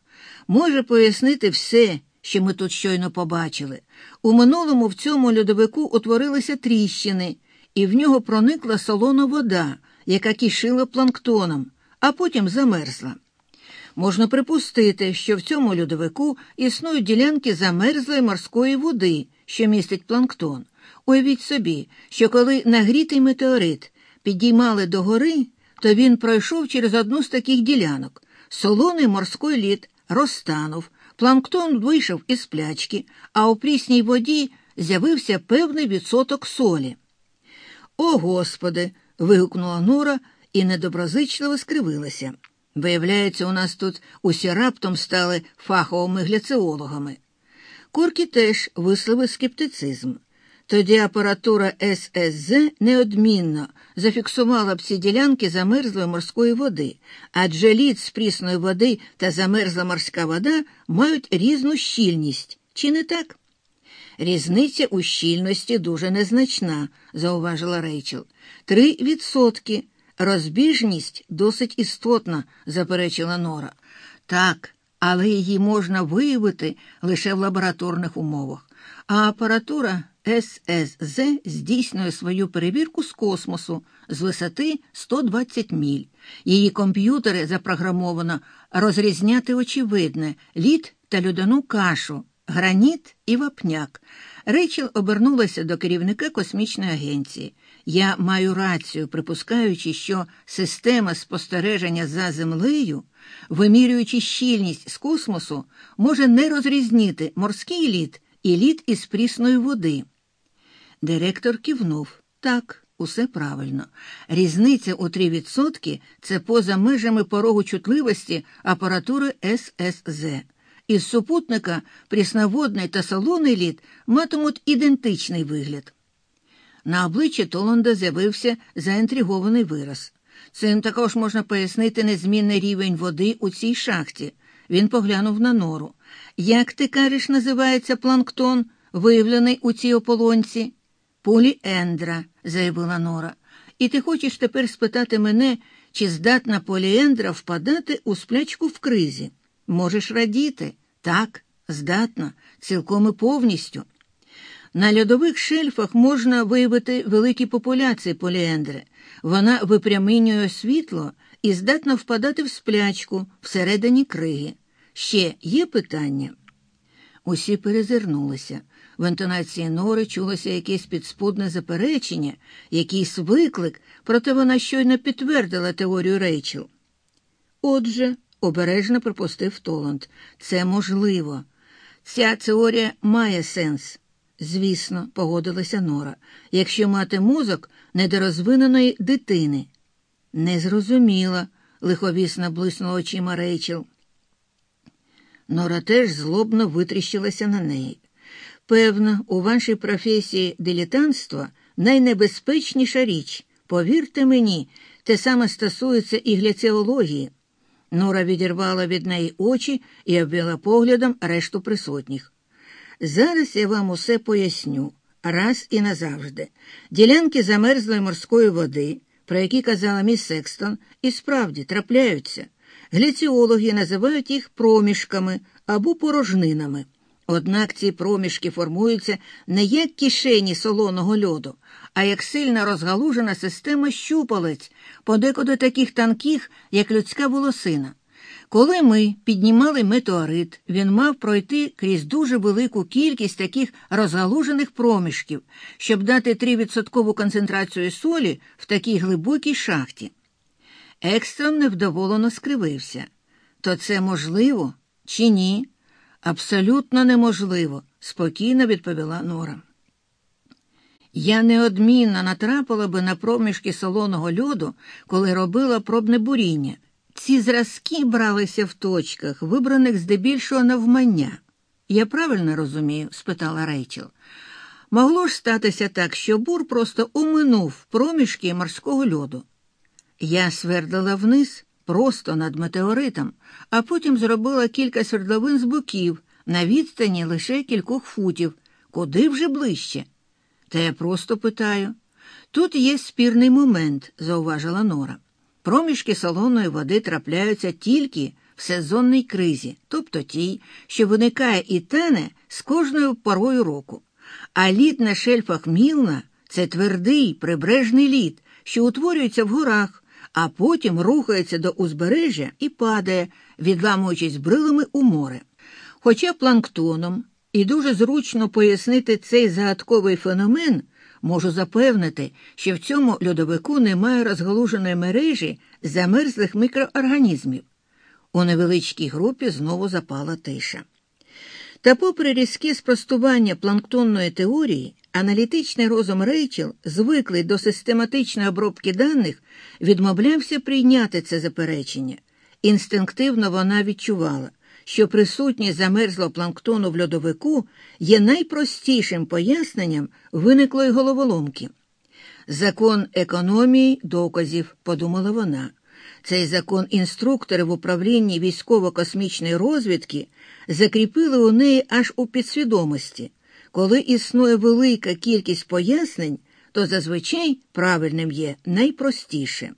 Може пояснити все, що ми тут щойно побачили. У минулому в цьому льодовику утворилися тріщини і в нього проникла солона вода, яка кишила планктоном, а потім замерзла. Можна припустити, що в цьому льодовику існують ділянки замерзлої морської води, що містить планктон. Уявіть собі, що коли нагрітий метеорит підіймали до гори, то він пройшов через одну з таких ділянок. Солоний морський лід розтанув, планктон вийшов із сплячки, а у прісній воді з'явився певний відсоток солі. О, Господи. вигукнула Нора і недоброзичливо скривилася. Виявляється, у нас тут усі раптом стали фаховими гляціологами. Коркі теж висловив скептицизм. Тоді апаратура ССЗ неодмінно зафіксувала б ці ділянки замерзлої морської води, адже лід з прісної води та замерзла морська вода мають різну щільність, чи не так? Різниця у щільності дуже незначна, зауважила Рейчел. Три відсотки. Розбіжність досить істотна, заперечила Нора. Так, але її можна виявити лише в лабораторних умовах. А апаратура ССЗ здійснює свою перевірку з космосу з висоти 120 міль. Її комп'ютери запрограмовано розрізняти очевидне лід та людяну кашу, граніт і вапняк. Рейчел обернулася до керівника космічної агенції. Я маю рацію, припускаючи, що система спостереження за землею, вимірюючи щільність з космосу, може не розрізнити морський лід і лід із прісної води. Директор кивнув так, усе правильно. Різниця у 3% – це поза межами порогу чутливості апаратури ССЗ. Із супутника прісноводний та солоний лід матимуть ідентичний вигляд. На обличчі Толанда з'явився заінтригований вираз. Цим також можна пояснити незмінний рівень води у цій шахті. Він поглянув на нору. Як ти кажеш, називається планктон, виявлений у цій ополонці? Поліендра, заявила Нора. І ти хочеш тепер спитати мене, чи здатна поліендра впадати у сплячку в кризі? Можеш радіти? Так, здатна, цілком і повністю. На льодових шельфах можна виявити великі популяції поліендри. Вона випряминює світло і здатна впадати в сплячку всередині криги. Ще є питання? Усі перезирнулися. В інтонації Нори чулося якесь підспудне заперечення, якийсь виклик, проте вона щойно підтвердила теорію Рейчел. Отже, обережно припустив Толанд, це можливо. Ця теорія має сенс. Звісно, погодилася Нора, якщо мати мозок недорозвиненої дитини. Не зрозуміла, лиховісно блиснула очима Рейчел. Нора теж злобно витріщилася на неї. Певно, у вашій професії дилетантство найнебезпечніша річ. Повірте мені, те саме стосується і гляціології. Нора відірвала від неї очі і обвела поглядом решту присутніх. Зараз я вам усе поясню, раз і назавжди. Ділянки замерзлої морської води, про які казала міс Секстон, і справді трапляються. Гліціологи називають їх проміжками або порожнинами. Однак ці проміжки формуються не як кишені солоного льоду, а як сильно розгалужена система щупалець, подекуди таких танких, як людська волосина. Коли ми піднімали метеорит, він мав пройти крізь дуже велику кількість таких розгалужених проміжків, щоб дати 3% концентрацію солі в такій глибокій шахті. Екстрем невдоволено скривився. То це можливо чи ні? Абсолютно неможливо, спокійно відповіла Нора. Я неодмінно натрапила би на проміжки солоного льоду, коли робила пробне буріння. Ці зразки бралися в точках, вибраних здебільшого навмання. Я правильно розумію? спитала Рейчел. Могло ж статися так, що бур просто оминув проміжки морського льоду. Я свердила вниз просто над метеоритом, а потім зробила кілька свердловин з боків на відстані лише кількох футів, куди вже ближче. Та я просто питаю. Тут є спірний момент, зауважила Нора. Проміжки солоної води трапляються тільки в сезонній кризі, тобто тій, що виникає і тане з кожною порою року. А лід на шельфах Мілна це твердий прибережний лід, що утворюється в горах, а потім рухається до узбережжя і падає, відламуючись брилами у море. Хоча планктоном і дуже зручно пояснити цей загадковий феномен. Можу запевнити, що в цьому льодовику немає розгалуженої мережі замерзлих мікроорганізмів. У невеличкій групі знову запала тиша. Та, попри різке спростування планктонної теорії, аналітичний розум Рейчел, звиклий до систематичної обробки даних, відмовлявся прийняти це заперечення. Інстинктивно вона відчувала що присутність замерзлого планктону в льодовику є найпростішим поясненням виниклої головоломки. Закон економії доказів, подумала вона. Цей закон інструктори в управлінні військово-космічної розвідки закріпили у неї аж у підсвідомості. Коли існує велика кількість пояснень, то зазвичай правильним є найпростіше.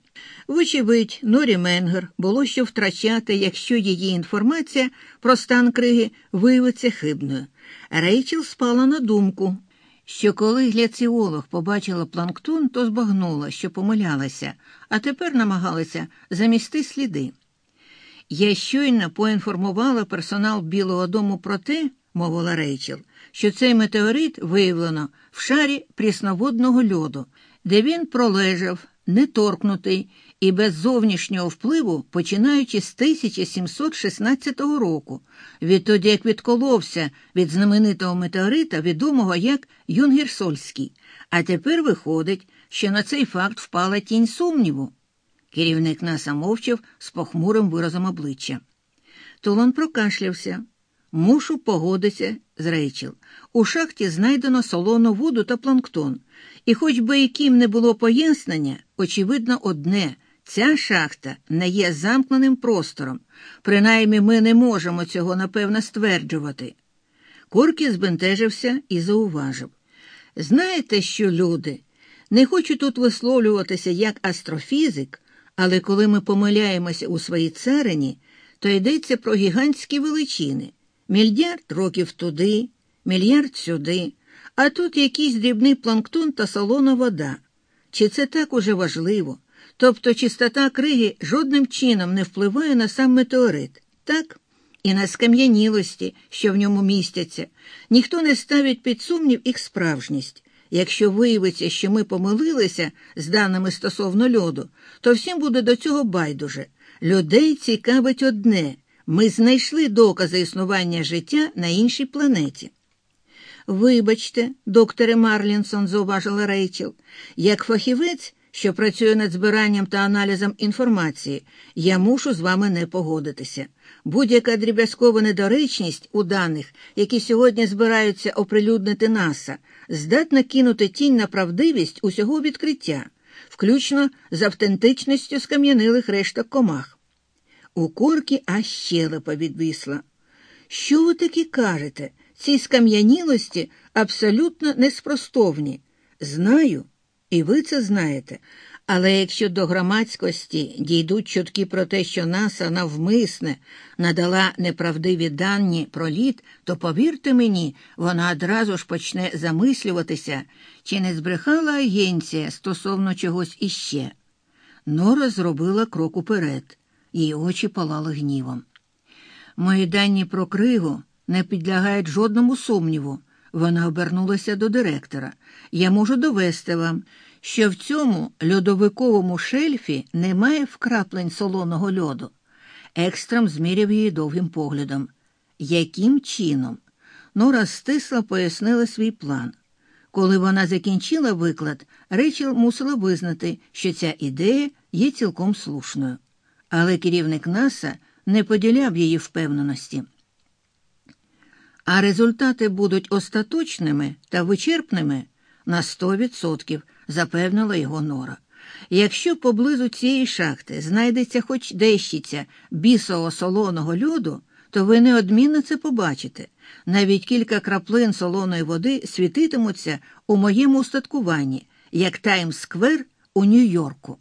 Вочевидь, Норі Менгер було що втрачати, якщо її інформація про стан криги виявиться хибною. Рейчел спала на думку, що коли гляціолог побачила планктон, то збагнула, що помилялася, а тепер намагалася замісти сліди. Я щойно поінформувала персонал Білого дому про те, мовила Рейчел, що цей метеорит виявлено в шарі прісноводного льоду, де він пролежав, неторкнутий і без зовнішнього впливу, починаючи з 1716 року, відтоді як відколовся від знаменитого метеорита, відомого як Юнгерсольський. А тепер виходить, що на цей факт впала тінь сумніву. Керівник наса мовчав з похмурим виразом обличчя. Тулон прокашлявся. Мушу погодитися з Рейчел. У шахті знайдено солону воду та планктон. І хоч би яким не було пояснення, очевидно, одне ця шахта не є замкненим простором. Принаймні ми не можемо цього напевно стверджувати. Коркі збентежився і зауважив. Знаєте що, люди, не хочу тут висловлюватися як астрофізик, але коли ми помиляємося у своїй царині, то йдеться про гігантські величини. Мільярд років туди, мільярд сюди, а тут якийсь дрібний планктон та солона вода. Чи це так уже важливо? Тобто чистота криги жодним чином не впливає на сам метеорит, так? І на скам'янілості, що в ньому містяться, ніхто не ставить під сумнів їх справжність. Якщо виявиться, що ми помилилися з даними стосовно льоду, то всім буде до цього байдуже. Людей цікавить одне ми знайшли докази існування життя на іншій планеті. Вибачте, докторе Марлінсон, зауважила Рейчел, як фахівець, що працює над збиранням та аналізом інформації, я мушу з вами не погодитися. Будь-яка дріб'язкова недоречність у даних, які сьогодні збираються оприлюднити НАСА, здатна кинути тінь на правдивість усього відкриття, включно з автентичністю скам'янилих решток комах. У корки аж щелепа відвисла. Що ви таки кажете? Ці скам'янілості абсолютно неспростовні. Знаю, і ви це знаєте. Але якщо до громадськості дійдуть чутки про те, що НАСА навмисне надала неправдиві дані про лід, то повірте мені, вона одразу ж почне замислюватися, чи не збрехала агенція стосовно чогось іще. Нора зробила крок уперед, її очі палали гнівом. Мої дані про кригу не підлягають жодному сумніву. Вона обернулася до директора. Я можу довести вам, що в цьому льодовиковому шельфі немає вкраплень солоного льоду. Екстрем зміряв її довгим поглядом. Яким чином? Нора стисла пояснила свій план. Коли вона закінчила виклад, Рейчел мусила визнати, що ця ідея є цілком слушною. Але керівник НАСА не поділяв її впевненості. А результати будуть остаточними та вичерпними на 100%, запевнила його Нора. Якщо поблизу цієї шахти знайдеться хоч дещиця бісового солоного льоду, то ви неодмінно це побачите. Навіть кілька краплин солоної води світитимуться у моєму устаткуванні, як Таймс-сквер у Нью-Йорку.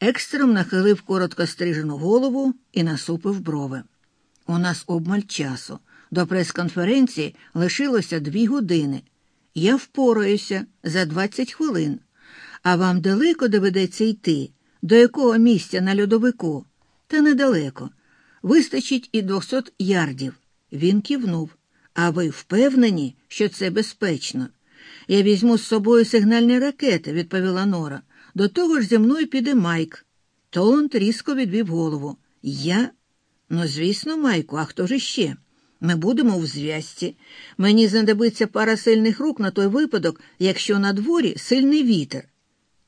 Екстром нахилив коротко стрижену голову і насупив брови. У нас обмаль часу. До прес-конференції лишилося дві години. Я впораюся за 20 хвилин. А вам далеко доведеться йти? До якого місця на льодовику? Та недалеко. Вистачить і 200 ярдів. Він кивнув. А ви впевнені, що це безпечно? Я візьму з собою сигнальні ракети, відповіла Нора. До того ж зі мною піде Майк. Толанд різко відвів голову. Я? Ну, звісно, Майку, а хто ж іще? Ми будемо в зв'язці. Мені знадобиться пара сильних рук на той випадок, якщо на дворі сильний вітер.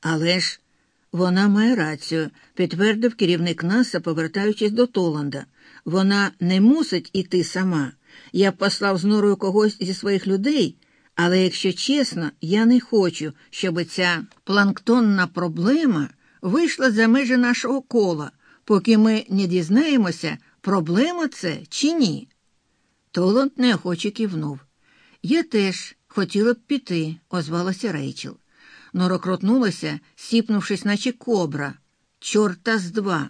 Але ж вона має рацію, підтвердив керівник НАСА, повертаючись до Толанда. Вона не мусить іти сама. Я б послав з норою когось зі своїх людей, але якщо чесно, я не хочу, щоб ця планктонна проблема вийшла за межі нашого кола, поки ми не дізнаємося, проблема це чи ні. Толанд неохоче кивнув. Я теж хотіла б піти, озвалася Рейчел. Нора крутнулася, сіпнувшись, наче кобра. Чорта з два.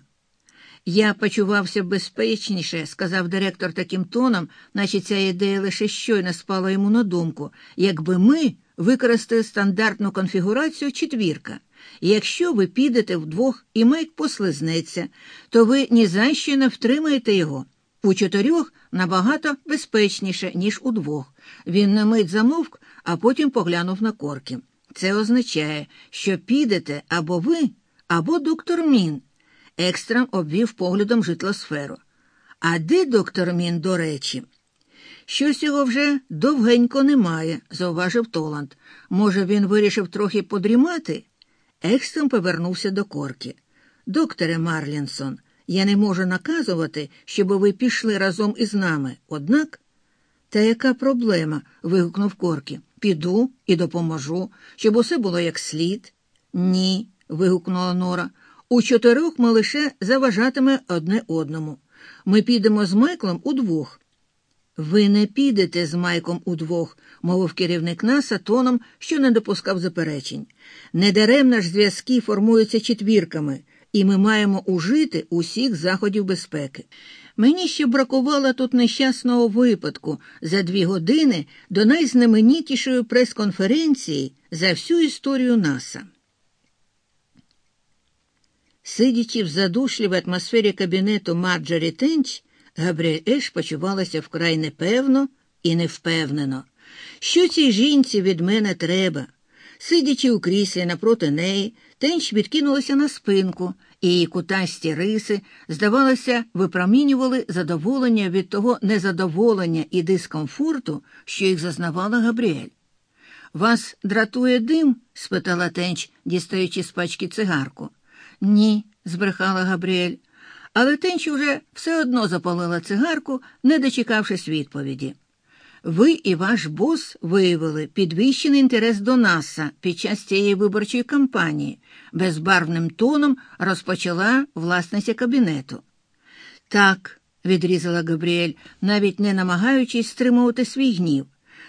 Я почувався безпечніше, сказав директор таким тоном, наче ця ідея лише щойно спала йому на думку, якби ми використали стандартну конфігурацію четвірка. Якщо ви підете вдвох і Майк послизнеться, то ви ні за що не втримаєте його. У чотирьох набагато безпечніше, ніж у двох. Він на мить замовк, а потім поглянув на корки. Це означає, що підете або ви, або доктор Мін. Екстрам обвів поглядом житлосферу. А де доктор Мін, до речі? Щось його вже довгенько немає, зауважив Толанд. Може, він вирішив трохи подрімати? Екстрем повернувся до корки. Докторе Марлінсон, я не можу наказувати, щоб ви пішли разом із нами. Однак. Та яка проблема? вигукнув Коркі. Піду і допоможу, щоб усе було як слід. Ні, вигукнула Нора. У чотирьох ми лише заважатиме одне одному. Ми підемо з Майклом удвох. Ви не підете з Майком удвох, мовив керівник НАСА тоном, що не допускав заперечень. Недаремно ж зв'язки формуються четвірками, і ми маємо ужити усіх заходів безпеки. Мені ще бракувало тут нещасного випадку за дві години до найзнаменітішої прес-конференції за всю історію НАСА. Сидячи в задушливій атмосфері кабінету Марджорі Тенч, Габріель Еш почувалася вкрай непевно і невпевнено. Що цій жінці від мене треба? Сидячи у кріслі напроти неї, Тенч відкинулася на спинку, і її кутасті риси, здавалося, випромінювали задоволення від того незадоволення і дискомфорту, що їх зазнавала Габріель. Вас дратує дим? спитала Тенч, дістаючи з пачки цигарку. Ні, збрехала Габріель. Але Тенч уже все одно запалила цигарку, не дочекавшись відповіді. Ви і ваш бос виявили підвищений інтерес до НАСА під час цієї виборчої кампанії, безбарвним тоном розпочала власниця кабінету. Так, відрізала Габріель, навіть не намагаючись стримувати свій гнів,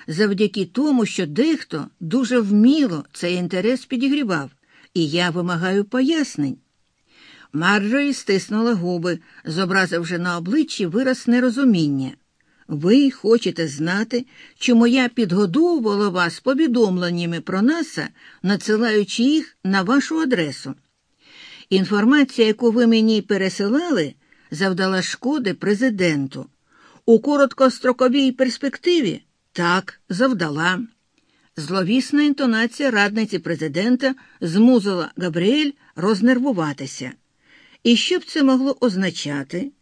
завдяки тому, що дехто дуже вміло цей інтерес підігрівав, і я вимагаю пояснень. Марджорі стиснула губи, зобразивши на обличчі вираз нерозуміння. Ви хочете знати, чому я підгодовувала вас повідомленнями про НАСА, надсилаючи їх на вашу адресу. Інформація, яку ви мені пересилали, завдала шкоди президенту. У короткостроковій перспективі так завдала. Зловісна інтонація радниці президента змусила Габріель рознервуватися. І що б це могло означати?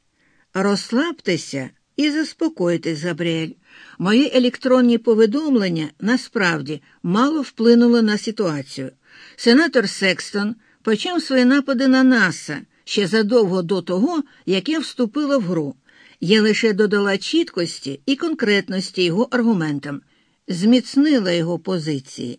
Розслабтеся і заспокойтесь, Габріель. Мої електронні повідомлення насправді мало вплинули на ситуацію. Сенатор Секстон почав свої напади на НАСА ще задовго до того, як я вступила в гру. Я лише додала чіткості і конкретності його аргументам, зміцнила його позиції.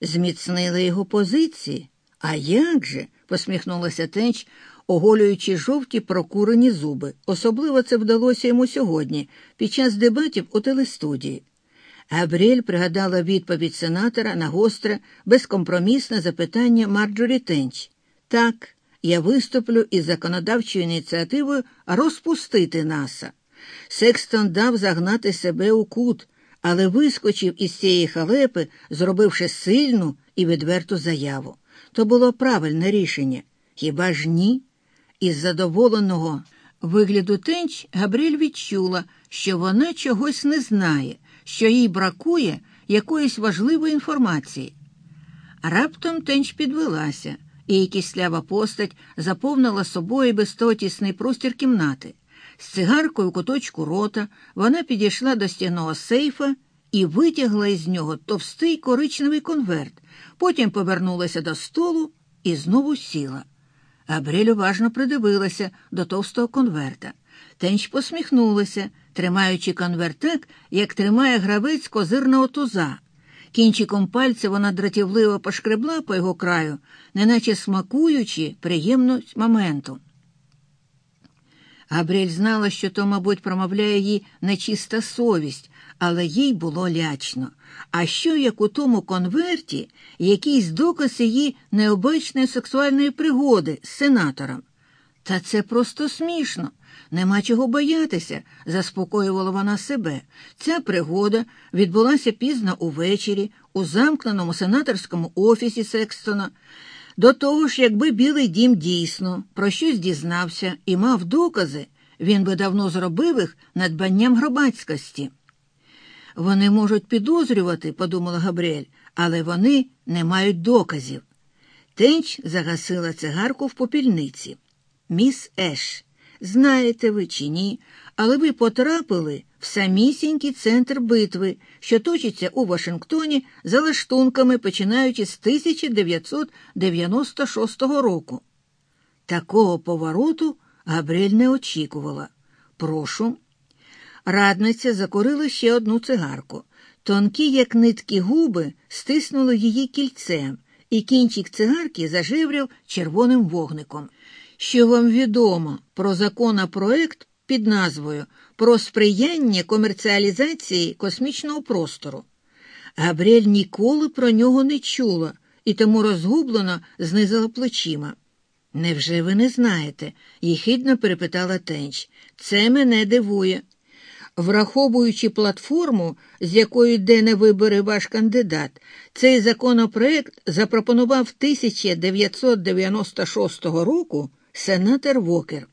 Зміцнила його позиції? А як же? посміхнулася Тенч, оголюючи жовті прокурені зуби. Особливо це вдалося йому сьогодні, під час дебатів у телестудії. Габріель пригадала відповідь сенатора на гостре, безкомпромісне запитання Марджорі Тенч. Так, я виступлю із законодавчою ініціативою розпустити наса. Секстон дав загнати себе у кут, але вискочив із цієї халепи, зробивши сильну і відверту заяву. То було правильне рішення. Хіба ж ні? Із задоволеного вигляду тенч Габріль відчула, що вона чогось не знає, що їй бракує якоїсь важливої інформації. Раптом тенч підвелася, і кислява постать заповнила собою без того тісний простір кімнати. З цигаркою куточку рота вона підійшла до стіного сейфа і витягла із нього товстий коричневий конверт, потім повернулася до столу і знову сіла. Габріль уважно придивилася до товстого конверта. Тенч посміхнулася, тримаючи конверт так, як тримає гравець козирного туза. Кінчиком пальця вона дратівливо пошкребла по його краю, неначе смакуючи приємність моменту. Габріель знала, що то, мабуть, промовляє їй нечиста совість, але їй було лячно. А що як у тому конверті якийсь доказ її необичної сексуальної пригоди з сенатором? Та це просто смішно. Нема чого боятися, заспокоювала вона себе. Ця пригода відбулася пізно увечері у замкненому сенаторському офісі Секстона. До того ж, якби Білий дім дійсно про щось дізнався і мав докази, він би давно зробив їх надбанням громадськості. Вони можуть підозрювати, подумала Габріель, але вони не мають доказів. Тенч загасила цигарку в попільниці. Міс Еш, знаєте ви чи ні, але ви потрапили в самісінький центр битви, що точиться у Вашингтоні за лаштунками, починаючи з 1996 року. Такого повороту Габріель не очікувала. Прошу. Радниця закурила ще одну цигарку. Тонкі, як нитки губи, стиснули її кільцем, і кінчик цигарки заживрів червоним вогником. Що вам відомо про законопроект під назвою Про сприяння комерціалізації космічного простору? Габріель ніколи про нього не чула і тому розгублено знизила плечима. Невже ви не знаєте? їхидно перепитала Тенч. Це мене дивує. Враховуючи платформу, з якої йде на вибори ваш кандидат, цей законопроект запропонував 1996 року сенатор Вокер.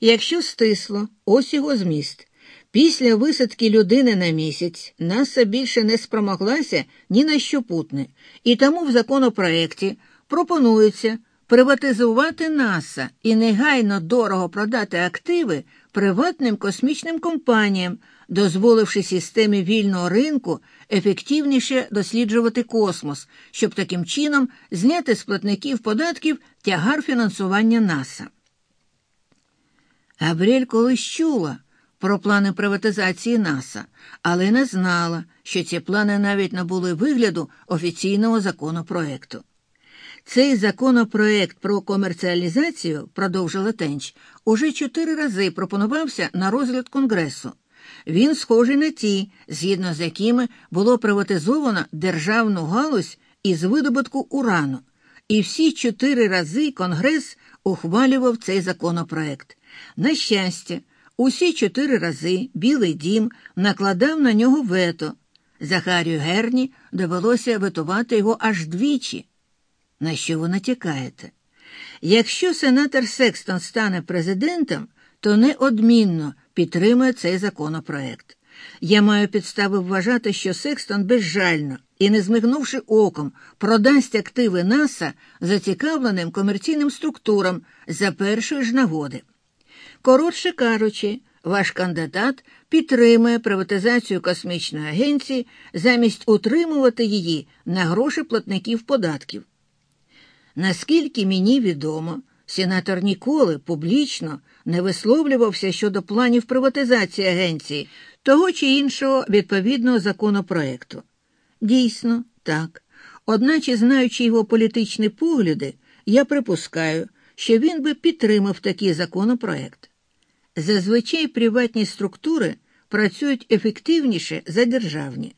Якщо стисло, ось його зміст. Після висадки людини на місяць НАСА більше не спромоглася ні на що путне, і тому в законопроекті пропонується приватизувати НАСА і негайно дорого продати активи приватним космічним компаніям, дозволивши системі вільного ринку ефективніше досліджувати космос, щоб таким чином зняти з платників податків тягар фінансування НАСА. Габріель колись чула про плани приватизації НАСА, але не знала, що ці плани навіть набули вигляду офіційного законопроекту. Цей законопроект про комерціалізацію, продовжила Тенч, уже чотири рази пропонувався на розгляд Конгресу. Він схожий на ті, згідно з якими було приватизовано державну галузь із видобутку урану, і всі чотири рази Конгрес ухвалював цей законопроект. На щастя, усі чотири рази Білий дім накладав на нього вето. Захарію Герні довелося ветувати його аж двічі. На що ви натякаєте? Якщо сенатор Секстон стане президентом, то неодмінно підтримує цей законопроект. Я маю підстави вважати, що Секстон безжально і, не змигнувши оком, продасть активи НАСА зацікавленим комерційним структурам за першої ж нагоди. Коротше кажучи, ваш кандидат підтримує приватизацію космічної агенції замість утримувати її на гроші платників податків. Наскільки мені відомо, сенатор ніколи публічно не висловлювався щодо планів приватизації агенції того чи іншого відповідного законопроекту. Дійсно, так. Одначе, знаючи його політичні погляди, я припускаю, що він би підтримав такий законопроект. Зазвичай приватні структури працюють ефективніше за державні.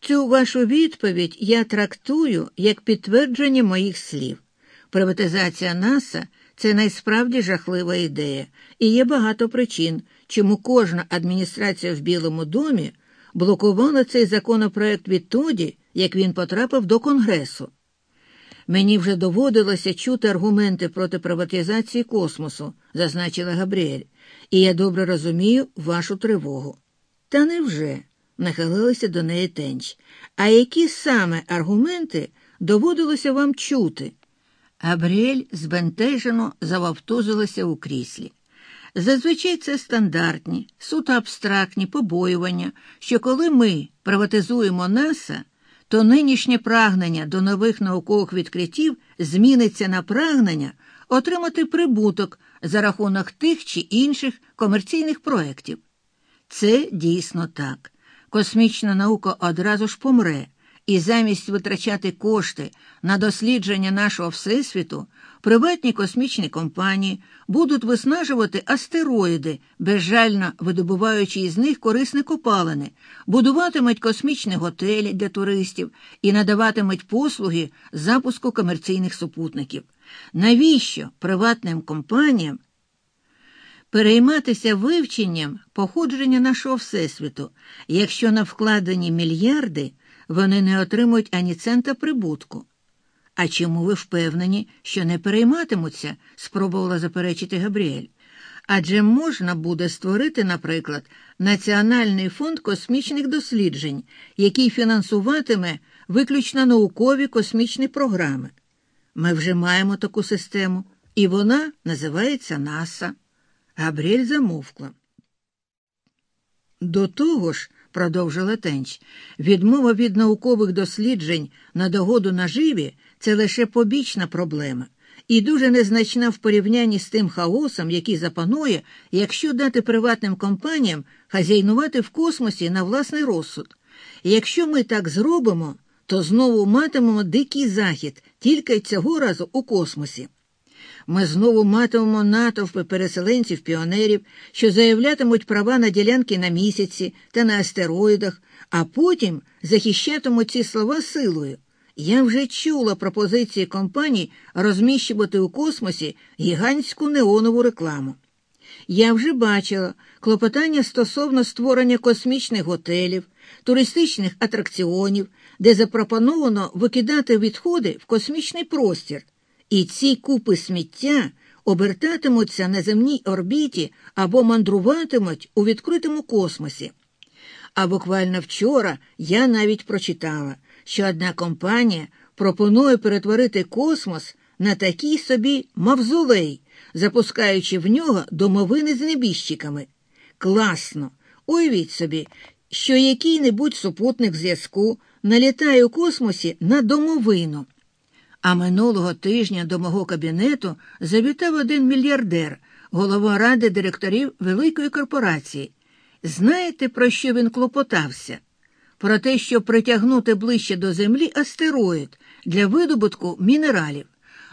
Цю вашу відповідь я трактую як підтвердження моїх слів. Приватизація НАСА це найсправді жахлива ідея, і є багато причин, чому кожна адміністрація в Білому домі блокувала цей законопроект відтоді, як він потрапив до Конгресу. Мені вже доводилося чути аргументи проти приватизації космосу, зазначила Габріель, і я добре розумію вашу тривогу. Та невже? нахилилася до неї тенч. А які саме аргументи доводилося вам чути? Габріель збентежено зававтузилася у кріслі. Зазвичай це стандартні, суто абстрактні побоювання, що коли ми приватизуємо НАСА, то нинішнє прагнення до нових наукових відкриттів зміниться на прагнення отримати прибуток за рахунок тих чи інших комерційних проєктів. Це дійсно так. Космічна наука одразу ж помре, і замість витрачати кошти на дослідження нашого Всесвіту, приватні космічні компанії будуть виснажувати астероїди, безжально видобуваючи із них корисні копалини, будуватимуть космічні готелі для туристів і надаватимуть послуги запуску комерційних супутників. Навіщо приватним компаніям? Перейматися вивченням походження нашого Всесвіту, якщо на вкладені мільярди вони не отримують ані цента прибутку. А чому ви впевнені, що не перейматимуться? спробувала заперечити Габріель. Адже можна буде створити, наприклад, Національний фонд космічних досліджень, який фінансуватиме виключно наукові космічні програми. Ми вже маємо таку систему, і вона називається НАСА. Габріель замовкла. До того ж, продовжила Тенч, відмова від наукових досліджень на догоду наживі це лише побічна проблема і дуже незначна в порівнянні з тим хаосом, який запанує, якщо дати приватним компаніям хазяйнувати в космосі на власний розсуд. Якщо ми так зробимо, то знову матимемо дикий захід, тільки цього разу у космосі. Ми знову матимемо натовпи переселенців піонерів, що заявлятимуть права на ділянки на місяці та на астероїдах, а потім захищатимуть ці слова силою. Я вже чула пропозиції компаній розміщувати у космосі гігантську неонову рекламу. Я вже бачила клопотання стосовно створення космічних готелів, туристичних атракціонів, де запропоновано викидати відходи в космічний простір, і ці купи сміття обертатимуться на земній орбіті або мандруватимуть у відкритому космосі. А буквально вчора я навіть прочитала що одна компанія пропонує перетворити космос на такий собі мавзолей, запускаючи в нього домовини з небіжчиками. Класно! Уявіть собі, що який-небудь супутник зв'язку налітає у космосі на домовину. А минулого тижня до мого кабінету завітав один мільярдер, голова ради директорів великої корпорації. Знаєте, про що він клопотався? Про те, щоб притягнути ближче до землі астероїд для видобутку мінералів.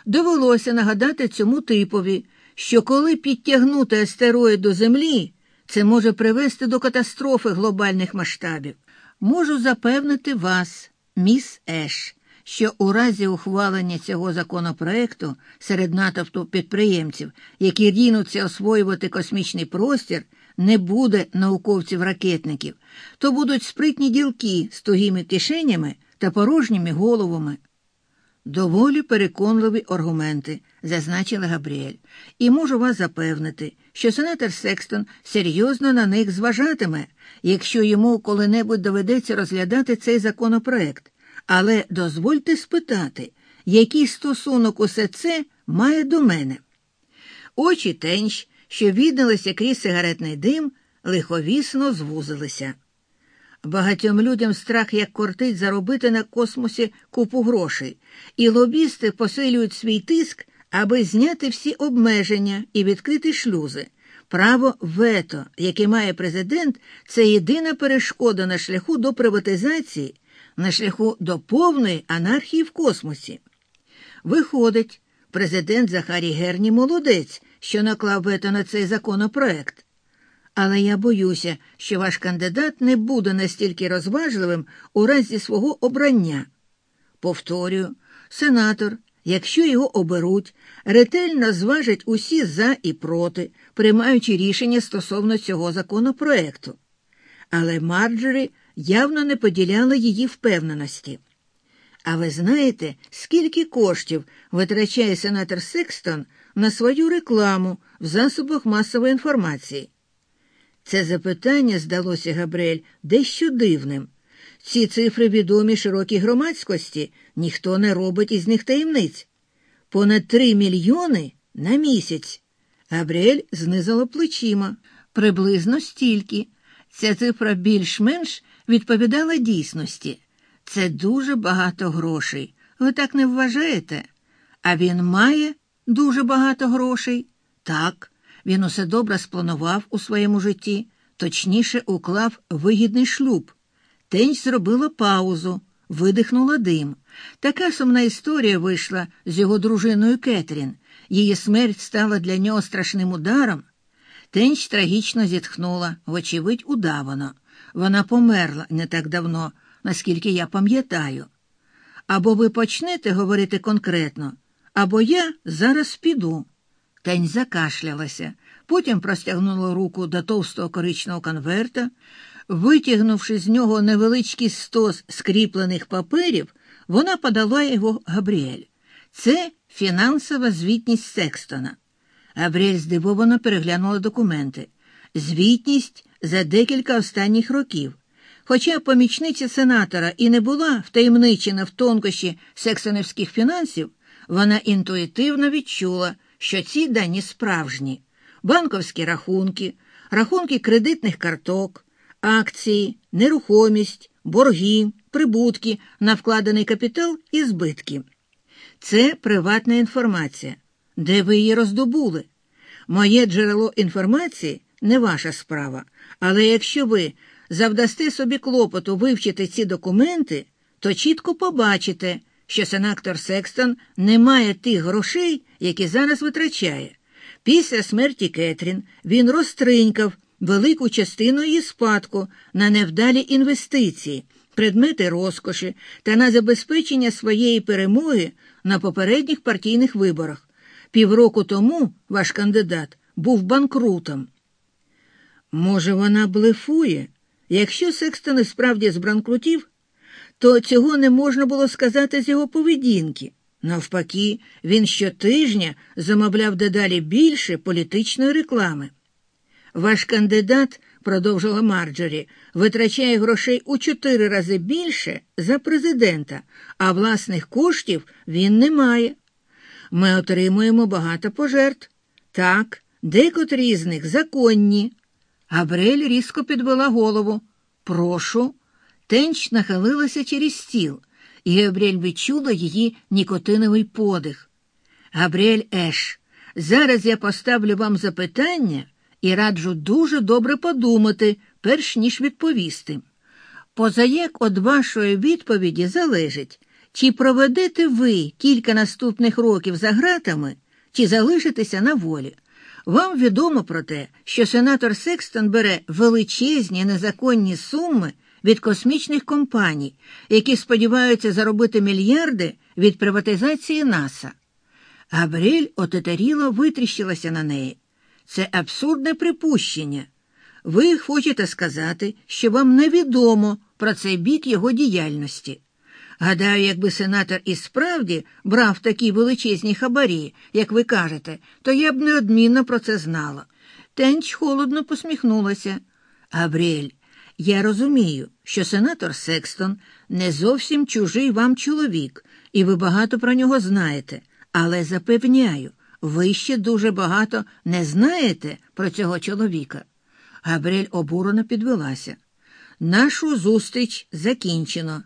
Довелося нагадати цьому типові, що коли підтягнути астероїд до землі, це може привести до катастрофи глобальних масштабів. Можу запевнити вас, міс Еш, що у разі ухвалення цього законопроекту серед натовпу підприємців, які рінуться освоювати космічний простір, не буде науковців-ракетників, то будуть спритні ділки з тугими кишенями та порожніми головами. Доволі переконливі аргументи, зазначила Габріель, і можу вас запевнити, що сенатор Секстон серйозно на них зважатиме, якщо йому коли-небудь доведеться розглядати цей законопроект. Але дозвольте спитати, який стосунок усе це має до мене. Очі Тенч що віддалися крізь сигаретний дим, лиховісно звузилися. Багатьом людям страх як кортить заробити на космосі купу грошей, і лобісти посилюють свій тиск, аби зняти всі обмеження і відкрити шлюзи. Право вето, яке має президент, це єдина перешкода на шляху до приватизації, на шляху до повної анархії в космосі. Виходить, президент Захарій Герні молодець, що наклав вето на цей законопроект. Але я боюся, що ваш кандидат не буде настільки розважливим у разі свого обрання. Повторюю, сенатор, якщо його оберуть, ретельно зважить усі за і проти, приймаючи рішення стосовно цього законопроекту. Але Марджорі явно не поділяла її впевненості. А ви знаєте, скільки коштів витрачає сенатор Секстон на свою рекламу в засобах масової інформації? Це запитання здалося Габриель дещо дивним. Ці цифри відомі широкій громадськості, ніхто не робить із них таємниць. Понад три мільйони на місяць. Габріель знизила плечима. Приблизно стільки. Ця цифра більш-менш відповідала дійсності. Це дуже багато грошей. Ви так не вважаєте? А він має дуже багато грошей? Так, він усе добре спланував у своєму житті, точніше уклав вигідний шлюб. Тенч зробила паузу, видихнула дим. Така сумна історія вийшла з його дружиною Кетрін. Її смерть стала для нього страшним ударом. Тенч трагічно зітхнула, вочевидь, удавано. Вона померла не так давно наскільки я пам'ятаю. Або ви почнете говорити конкретно, або я зараз піду. Тень закашлялася, потім простягнула руку до товстого коричного конверта, витягнувши з нього невеличкий стос скріплених паперів, Вона подала його Габріель. Це фінансова звітність Секстона. Габріель здивовано переглянула документи. Звітність за декілька останніх років. Хоча помічниця сенатора і не була втаємничена в тонкощі сексонівських фінансів, вона інтуїтивно відчула, що ці дані справжні банковські рахунки, рахунки кредитних карток, акції, нерухомість, борги, прибутки на вкладений капітал і збитки. Це приватна інформація. Де ви її роздобули? Моє джерело інформації не ваша справа, але якщо ви завдасте собі клопоту вивчити ці документи, то чітко побачите, що сенатор Секстон не має тих грошей, які зараз витрачає. Після смерті Кетрін він розтринькав велику частину її спадку на невдалі інвестиції, предмети розкоші та на забезпечення своєї перемоги на попередніх партійних виборах. Півроку тому ваш кандидат був банкрутом. Може, вона блефує? Якщо Секстон справді збранкрутів, то цього не можна було сказати з його поведінки. Навпаки, він щотижня замовляв дедалі більше політичної реклами. Ваш кандидат, продовжила Марджорі, витрачає грошей у чотири рази більше за президента, а власних коштів він не має. Ми отримуємо багато пожертв. Так, декотрі з них законні. Габрель різко підвела голову. Прошу. Тенч нахилилася через стіл, і Габріель відчула її нікотиновий подих. Габріель Еш, зараз я поставлю вам запитання і раджу дуже добре подумати, перш ніж відповісти. Позаяк від вашої відповіді залежить, чи проведете ви кілька наступних років за ґратами, чи залишитеся на волі. Вам відомо про те, що сенатор Секстон бере величезні незаконні суми від космічних компаній, які сподіваються заробити мільярди від приватизації НАСА. Габріель отетеріло витріщилася на неї. Це абсурдне припущення. Ви хочете сказати, що вам невідомо про цей бік його діяльності. Гадаю, якби сенатор і справді брав такі величезні хабарі, як ви кажете, то я б неодмінно про це знала. Тенч холодно посміхнулася. Габріель, я розумію, що сенатор Секстон не зовсім чужий вам чоловік, і ви багато про нього знаєте, але запевняю, ви ще дуже багато не знаєте про цього чоловіка. Габріель обурено підвелася. Нашу зустріч закінчено.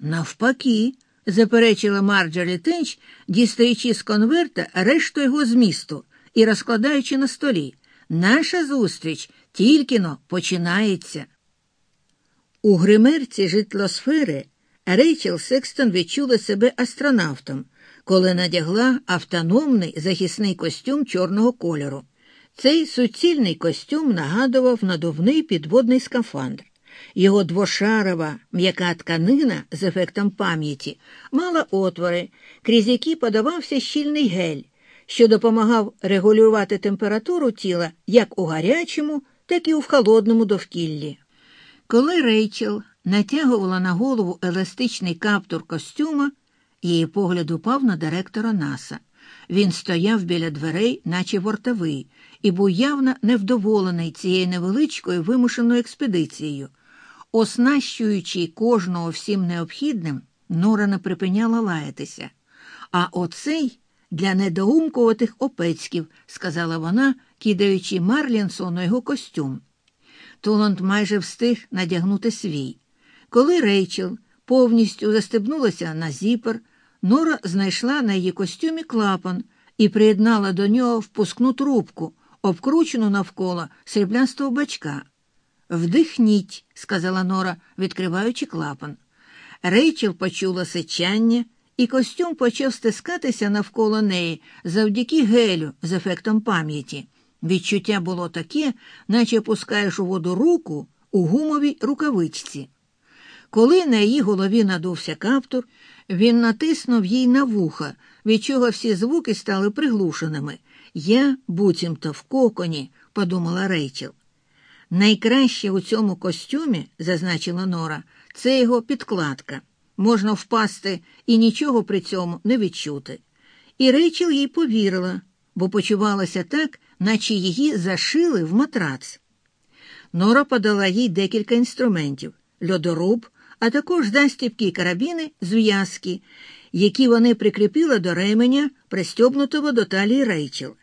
Навпаки, заперечила Марджорі Тенч, дістаючи з конверта решту його змісту і розкладаючи на столі. Наша зустріч тільки но починається. У гримерці житлосфери Рейчел Секстон відчула себе астронавтом, коли надягла автономний захисний костюм чорного кольору. Цей суцільний костюм нагадував надувний підводний скафандр. Його двошарова м'яка тканина з ефектом пам'яті мала отвори, крізь які подавався щільний гель, що допомагав регулювати температуру тіла як у гарячому, так і у холодному довкіллі. Коли Рейчел натягувала на голову еластичний каптур костюма, її погляд упав на директора Наса. Він стояв біля дверей, наче вортовий, і був явно невдоволений цією невеличкою вимушеною експедицією. Оснащуючи кожного всім необхідним, Нора не припиняла лаятися. А оцей для недоумкуватих опецьків, сказала вона, кидаючи Марлінсону його костюм. Туланд майже встиг надягнути свій. Коли Рейчел повністю застебнулася на зіпер, Нора знайшла на її костюмі клапан і приєднала до нього впускну трубку, обкручену навколо сріблястого бачка. Вдихніть, сказала Нора, відкриваючи клапан. Рейчел почула сичання, і костюм почав стискатися навколо неї завдяки гелю з ефектом пам'яті. Відчуття було таке, наче пускаєш у воду руку у гумовій рукавичці. Коли на її голові надувся каптур, він натиснув їй на вуха, від чого всі звуки стали приглушеними. Я, буцімто в коконі, подумала Рейчел. Найкраще у цьому костюмі, зазначила Нора, це його підкладка. можна впасти і нічого при цьому не відчути. І Рейчел їй повірила, бо почувалася так, наче її зашили в матрац. Нора подала їй декілька інструментів льодоруб, а також застібкі карабіни з в'язки, які вони прикріпили до ременя, пристьобнутого до талії Рейчел.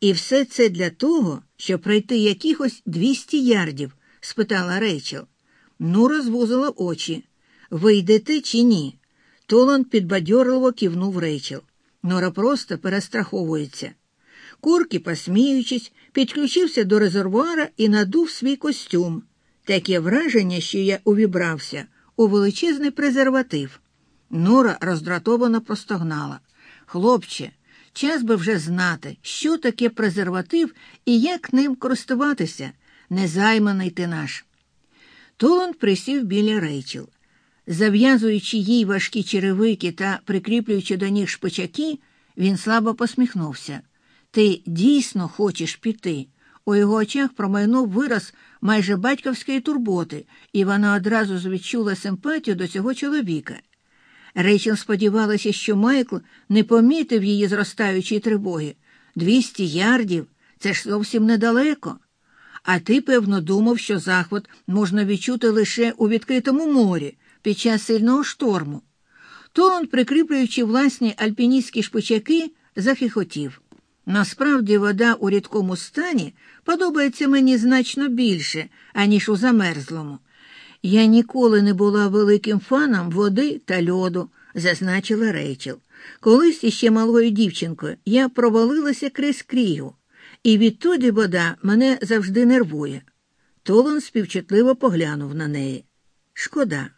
І все це для того, щоб пройти якихось 200 ярдів? спитала Рейчел. Нора звузила очі. Ви йдете чи ні? Толан підбадьорливо кивнув Рейчел. Нора просто перестраховується. Курки, посміючись, підключився до резервуара і надув свій костюм. Таке враження, що я увібрався у величезний презерватив. Нора роздратовано простогнала. Хлопче, час би вже знати, що таке презерватив і як ним користуватися, незайманий ти наш. Толанд присів біля Рейчел. Зав'язуючи їй важкі черевики та прикріплюючи до них шпичаки, він слабо посміхнувся. Ти дійсно хочеш піти. У його очах промайнув вираз майже батьківської турботи, і вона одразу відчула симпатію до цього чоловіка. Рейчел сподівалася, що Майкл не помітив її зростаючої тривоги. Двісті ярдів це ж зовсім недалеко. А ти, певно, думав, що захват можна відчути лише у відкритому морі під час сильного шторму. Толан, прикріплюючи власні альпіністські шпичаки, захихотів. Насправді, вода у рідкому стані подобається мені значно більше, аніж у замерзлому. Я ніколи не була великим фаном води та льоду, зазначила Рейчел. Колись іще малою дівчинкою я провалилася крізь крію, і відтоді вода мене завжди нервує. Толон співчутливо поглянув на неї. Шкода,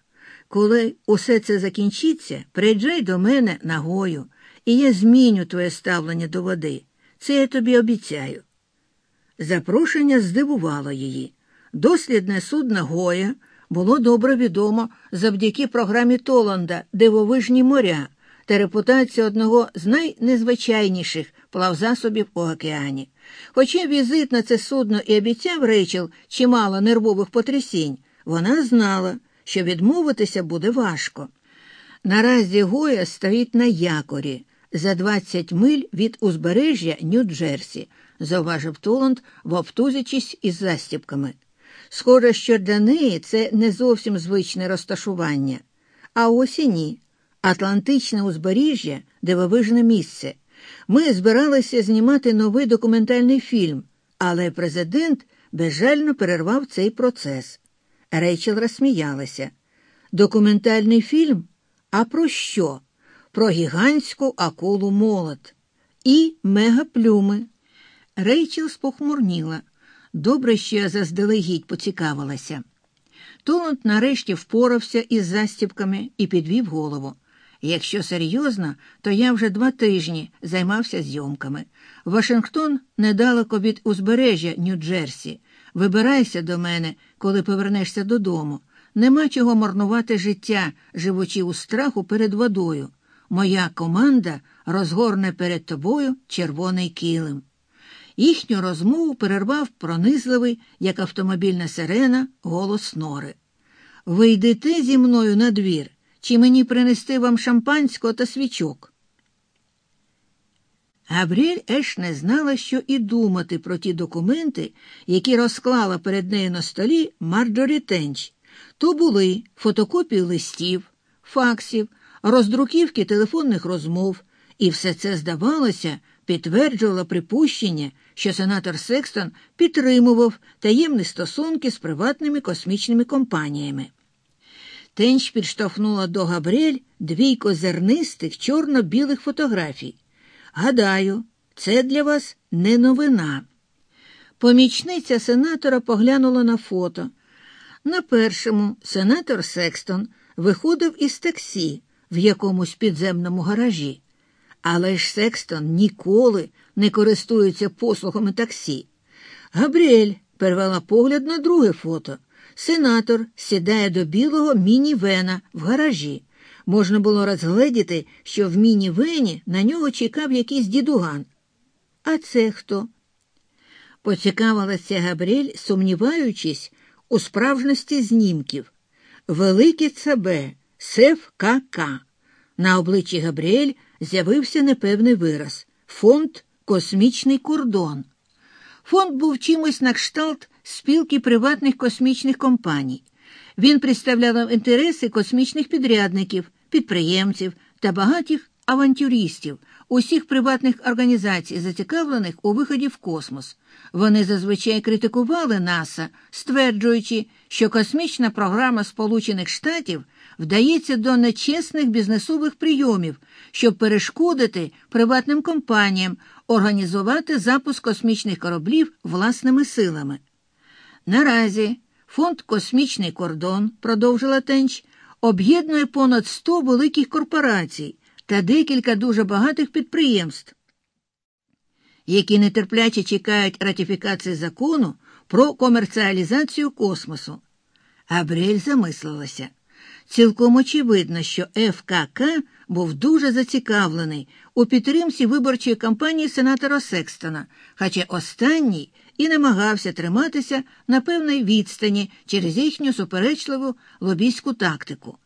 коли усе це закінчиться, приїжджай до мене нагою, і я зміню твоє ставлення до води. Це я тобі обіцяю. Запрошення здивувало її. Дослідне судно Гоя було добре відомо завдяки програмі Толанда Дивовижні моря та репутації одного з найнезвичайніших плавзасобів у океані. Хоча візит на це судно і обіцяв Рейчел чимало нервових потрясінь, вона знала, що відмовитися буде важко. Наразі Гоя стоїть на якорі за 20 миль від узбережжя Нью-Джерсі, зауважив Толанд, вовтузячись із застіпками. Схоже, що для неї це не зовсім звичне розташування. А ось і ні. Атлантичне узбережжя дивовижне місце. Ми збиралися знімати новий документальний фільм, але президент безжально перервав цей процес. Рейчел розсміялася. Документальний фільм? А про що? Про гігантську акулу молот і мегаплюми. Рейчел спохмурніла. Добре, я заздалегідь поцікавилася. Толанд нарешті впорався із застіпками і підвів голову. Якщо серйозно, то я вже два тижні займався зйомками. Вашингтон недалеко від узбережжя Нью-Джерсі. Вибирайся до мене, коли повернешся додому. Нема чого марнувати життя, живучи у страху перед водою. Моя команда розгорне перед тобою червоний килим. Їхню розмову перервав пронизливий, як автомобільна сирена, голос Нори. Ви йдете зі мною на двір, чи мені принести вам шампанського та свічок? Габріель Еш не знала, що і думати про ті документи, які розклала перед нею на столі Марджорі Тенч. То були фотокопії листів, факсів, роздруківки телефонних розмов, і все це здавалося, підтверджувало припущення, що сенатор Секстон підтримував таємні стосунки з приватними космічними компаніями. Тенч підштовхнула до Габріель двійко зернистих чорно-білих фотографій. Гадаю, це для вас не новина. Помічниця сенатора поглянула на фото. На першому сенатор Секстон виходив із таксі в якомусь підземному гаражі. Але ж Секстон ніколи не користується послугами таксі. Габріель перевела погляд на друге фото. Сенатор сідає до білого міні-вена в гаражі. Можна було розгледіти, що в міні-вені на нього чекав якийсь дідуган. А це хто? Поцікавилася Габріель, сумніваючись у справжності знімків. Велике ЦБ СФКК. На обличчі Габріель з'явився непевний вираз фонд Космічний кордон. Фонд був чимось на кшталт спілки приватних космічних компаній. Він представляв інтереси космічних підрядників, підприємців та багатих авантюристів, усіх приватних організацій, зацікавлених у виході в космос. Вони зазвичай критикували НАСА, стверджуючи, що космічна програма Сполучених Штатів вдається до нечесних бізнесових прийомів, щоб перешкодити приватним компаніям організувати запуск космічних кораблів власними силами. Наразі фонд Космічний кордон, продовжила Тенч, об'єднує понад 100 великих корпорацій та декілька дуже багатих підприємств, які нетерпляче чекають ратифікації закону про комерціалізацію космосу. Габріель замислилася. Цілком очевидно, що ФКК був дуже зацікавлений у підтримці виборчої кампанії сенатора Секстона, хоча останній і намагався триматися на певній відстані через їхню суперечливу лобійську тактику.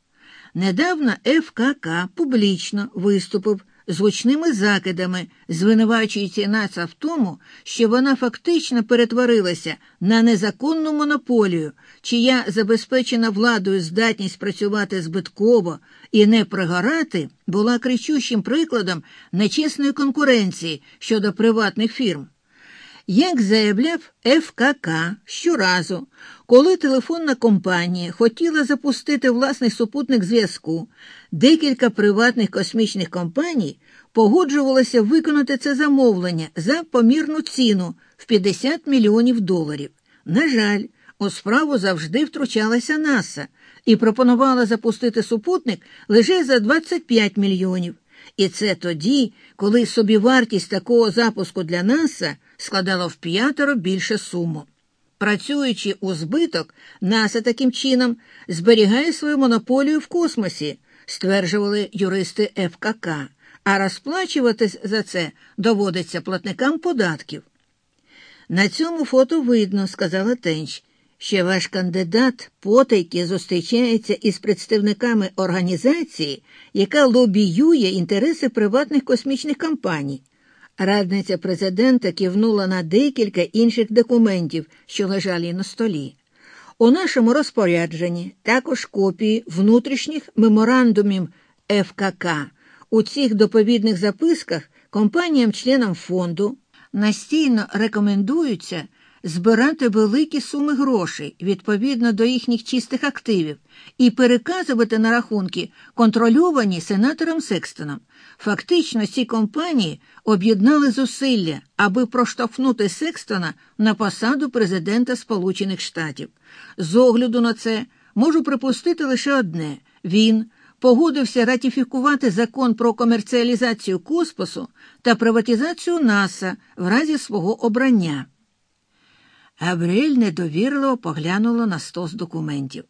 Недавно ФКК публічно виступив з гучними закидами, звинувачуючи НАСА в тому, що вона фактично перетворилася на незаконну монополію, чия забезпечена владою здатність працювати збитково і не пригорати, була кричущим прикладом нечесної конкуренції щодо приватних фірм. Як заявляв ФКК щоразу, коли телефонна компанія хотіла запустити власний супутник зв'язку, декілька приватних космічних компаній погоджувалися виконати це замовлення за помірну ціну в 50 мільйонів доларів. На жаль, у справу завжди втручалася НАСА і пропонувала запустити супутник лише за 25 мільйонів. І це тоді, коли собівартість такого запуску для НАСА складала в п'ятеро більше суму. Працюючи у збиток, НАСА таким чином зберігає свою монополію в космосі, стверджували юристи ФКК, а розплачуватись за це доводиться платникам податків. На цьому фото видно, сказала Тенч, що ваш кандидат потайки зустрічається із представниками організації, яка лобіює інтереси приватних космічних компаній. Радниця президента кивнула на декілька інших документів, що лежали на столі. У нашому розпорядженні також копії внутрішніх меморандумів ФКК. У цих доповідних записках компаніям-членам фонду настійно рекомендуються збирати великі суми грошей відповідно до їхніх чистих активів і переказувати на рахунки, контрольовані сенатором Секстоном. Фактично, ці компанії об'єднали зусилля, аби проштовхнути Секстона на посаду президента Сполучених Штатів. З огляду на це можу припустити лише одне: він погодився ратифікувати закон про комерціалізацію космосу та приватизацію НАСА в разі свого обрання. Габріель недовірливо поглянула на стос документів.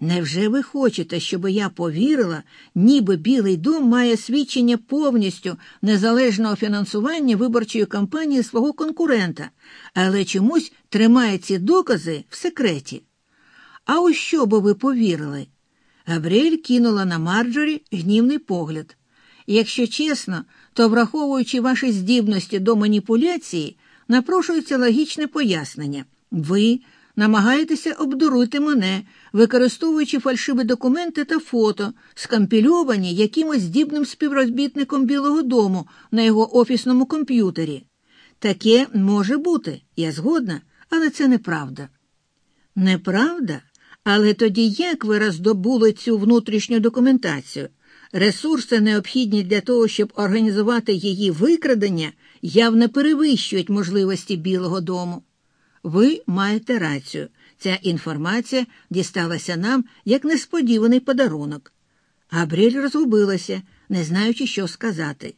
Невже ви хочете, щоб я повірила, ніби Білий дом має свідчення повністю незалежного фінансування виборчої кампанії свого конкурента, але чомусь тримає ці докази в секреті? А у що би ви повірили? Габріель кинула на Марджорі гнівний погляд. Якщо чесно, то, враховуючи ваші здібності до маніпуляції, напрошується логічне пояснення. Ви намагаєтеся обдурити мене, використовуючи фальшиві документи та фото, скампільовані якимось здібним співробітником Білого Дому на його офісному комп'ютері. Таке може бути, я згодна, але це неправда. Неправда? Але тоді як ви роздобули цю внутрішню документацію? Ресурси, необхідні для того, щоб організувати її викрадення, явно перевищують можливості Білого дому. Ви маєте рацію. Ця інформація дісталася нам як несподіваний подарунок. Габріель розгубилася, не знаючи, що сказати.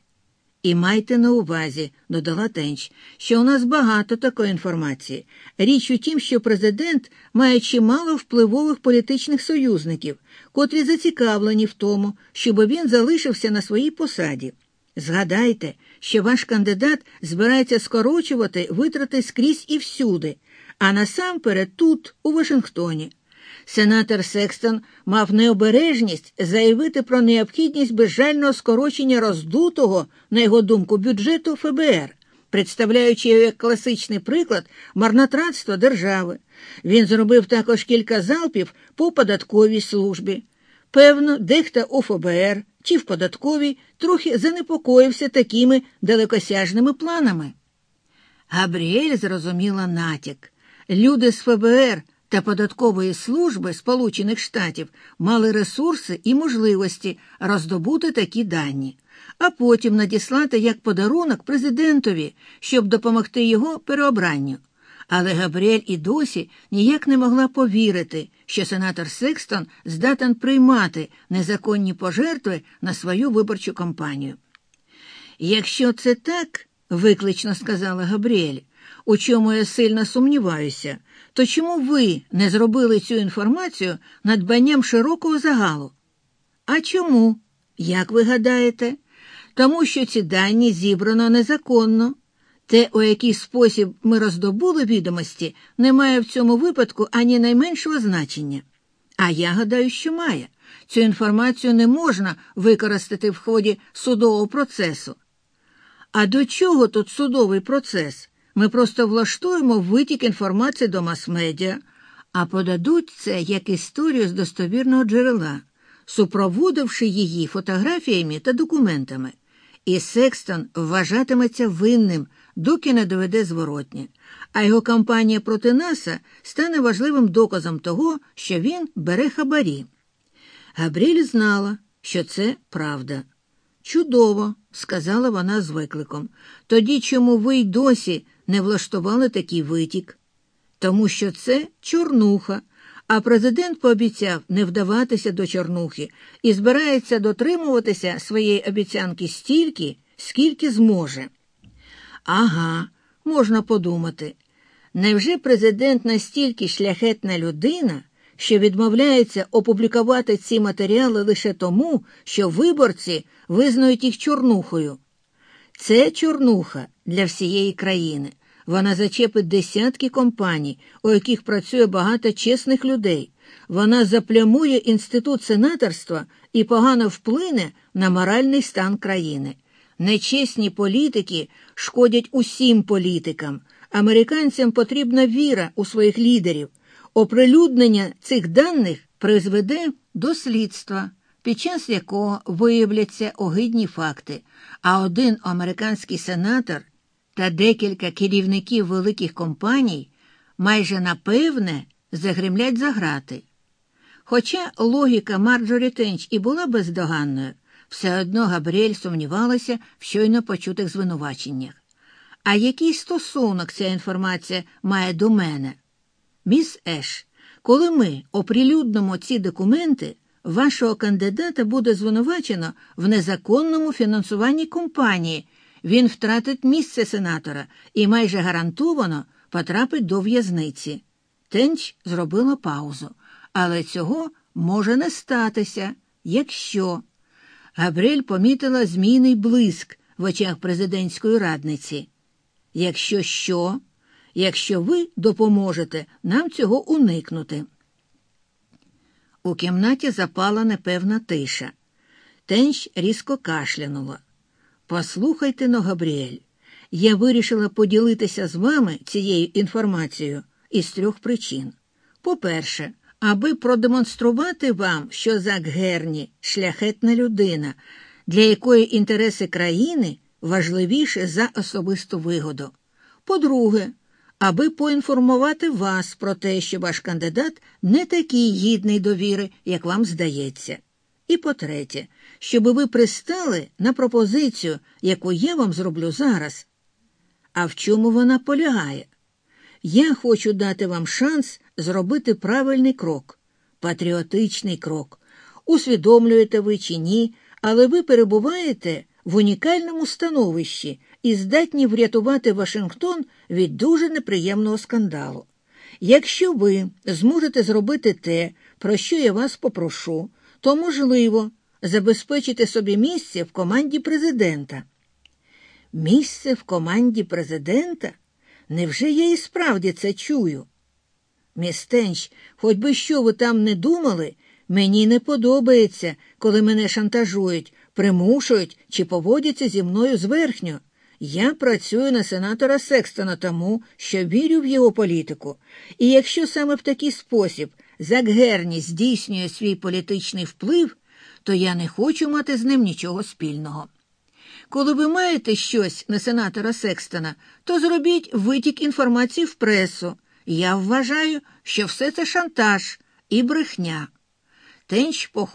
І майте на увазі, додала Тенч, що у нас багато такої інформації. Річ у тім, що президент має чимало впливових політичних союзників, котрі зацікавлені в тому, щоб він залишився на своїй посаді. Згадайте, що ваш кандидат збирається скорочувати витрати скрізь і всюди, а насамперед тут, у Вашингтоні. Сенатор Секстон мав необережність заявити про необхідність безжального скорочення роздутого, на його думку, бюджету ФБР, представляючи як класичний приклад марнотратства держави. Він зробив також кілька залпів по податковій службі. Певно, дехто у ФБР чи в податковій трохи занепокоївся такими далекосяжними планами. Габріель зрозуміла натяк. Люди з ФБР та податкової служби Сполучених Штатів мали ресурси і можливості роздобути такі дані, а потім надіслати як подарунок президентові, щоб допомогти його переобранню. Але Габріель і досі ніяк не могла повірити, що сенатор Секстон здатен приймати незаконні пожертви на свою виборчу кампанію. Якщо це так, виклично сказала Габріель, у чому я сильно сумніваюся, то чому ви не зробили цю інформацію надбанням широкого загалу? А чому? Як ви гадаєте? Тому що ці дані зібрано незаконно. Те, у який спосіб ми роздобули відомості, не має в цьому випадку ані найменшого значення. А я гадаю, що має. Цю інформацію не можна використати в ході судового процесу. А до чого тут судовий процес? Ми просто влаштуємо витік інформації до мас-медіа, а подадуть це як історію з достовірного джерела, супроводивши її фотографіями та документами. І Секстон вважатиметься винним, доки не доведе зворотнє, а його кампанія проти Наса стане важливим доказом того, що він бере хабарі. Габріль знала, що це правда. Чудово, сказала вона з викликом. Тоді чому ви й досі не влаштували такий витік? Тому що це чорнуха, а президент пообіцяв не вдаватися до чорнухи і збирається дотримуватися своєї обіцянки стільки, скільки зможе. Ага, можна подумати. Невже президент настільки шляхетна людина, що відмовляється опублікувати ці матеріали лише тому, що виборці визнають їх чорнухою? Це чорнуха для всієї країни. Вона зачепить десятки компаній, у яких працює багато чесних людей. Вона заплямує інститут сенаторства і погано вплине на моральний стан країни. Нечесні політики шкодять усім політикам. Американцям потрібна віра у своїх лідерів. Оприлюднення цих даних призведе до слідства, під час якого виявляться огидні факти. А один американський сенатор та декілька керівників великих компаній майже напевне загремлять за грати. Хоча логіка Марджорі Тенч і була бездоганною, все одно Габріель сумнівалася в щойно почутих звинуваченнях. А який стосунок ця інформація має до мене? Міс Еш, коли ми оприлюднимо ці документи, вашого кандидата буде звинувачено в незаконному фінансуванні компанії. Він втратить місце сенатора і майже гарантовано потрапить до в'язниці. Тенч зробила паузу, але цього може не статися, якщо. Габрель помітила змійний блиск в очах президентської радниці. Якщо що, якщо ви допоможете нам цього уникнути. У кімнаті запала непевна тиша. Тенч різко кашлянула. Послухайте но, Габріель, я вирішила поділитися з вами цією інформацією із трьох причин. По-перше, аби продемонструвати вам, що Зак Герні шляхетна людина, для якої інтереси країни важливіше за особисту вигоду. По-друге, аби поінформувати вас про те, що ваш кандидат не такий гідний довіри, як вам здається. І по-третє, щоб ви пристали на пропозицію, яку я вам зроблю зараз. А в чому вона полягає? Я хочу дати вам шанс зробити правильний крок, патріотичний крок. Усвідомлюєте ви чи ні, але ви перебуваєте в унікальному становищі і здатні врятувати Вашингтон від дуже неприємного скандалу. Якщо ви зможете зробити те, про що я вас попрошу, то можливо забезпечити собі місце в команді президента. Місце в команді президента? Невже я і справді це чую? Міс Тенч, хоч би що ви там не думали, мені не подобається, коли мене шантажують, примушують чи поводяться зі мною зверхньо. Я працюю на сенатора Секстона тому, що вірю в його політику. І якщо саме в такий спосіб Зак Герні здійснює свій політичний вплив, то я не хочу мати з ним нічого спільного. Коли ви маєте щось на сенатора Секстона, то зробіть витік інформації в пресу. Я вважаю, що все це шантаж і брехня. Тенч похмуро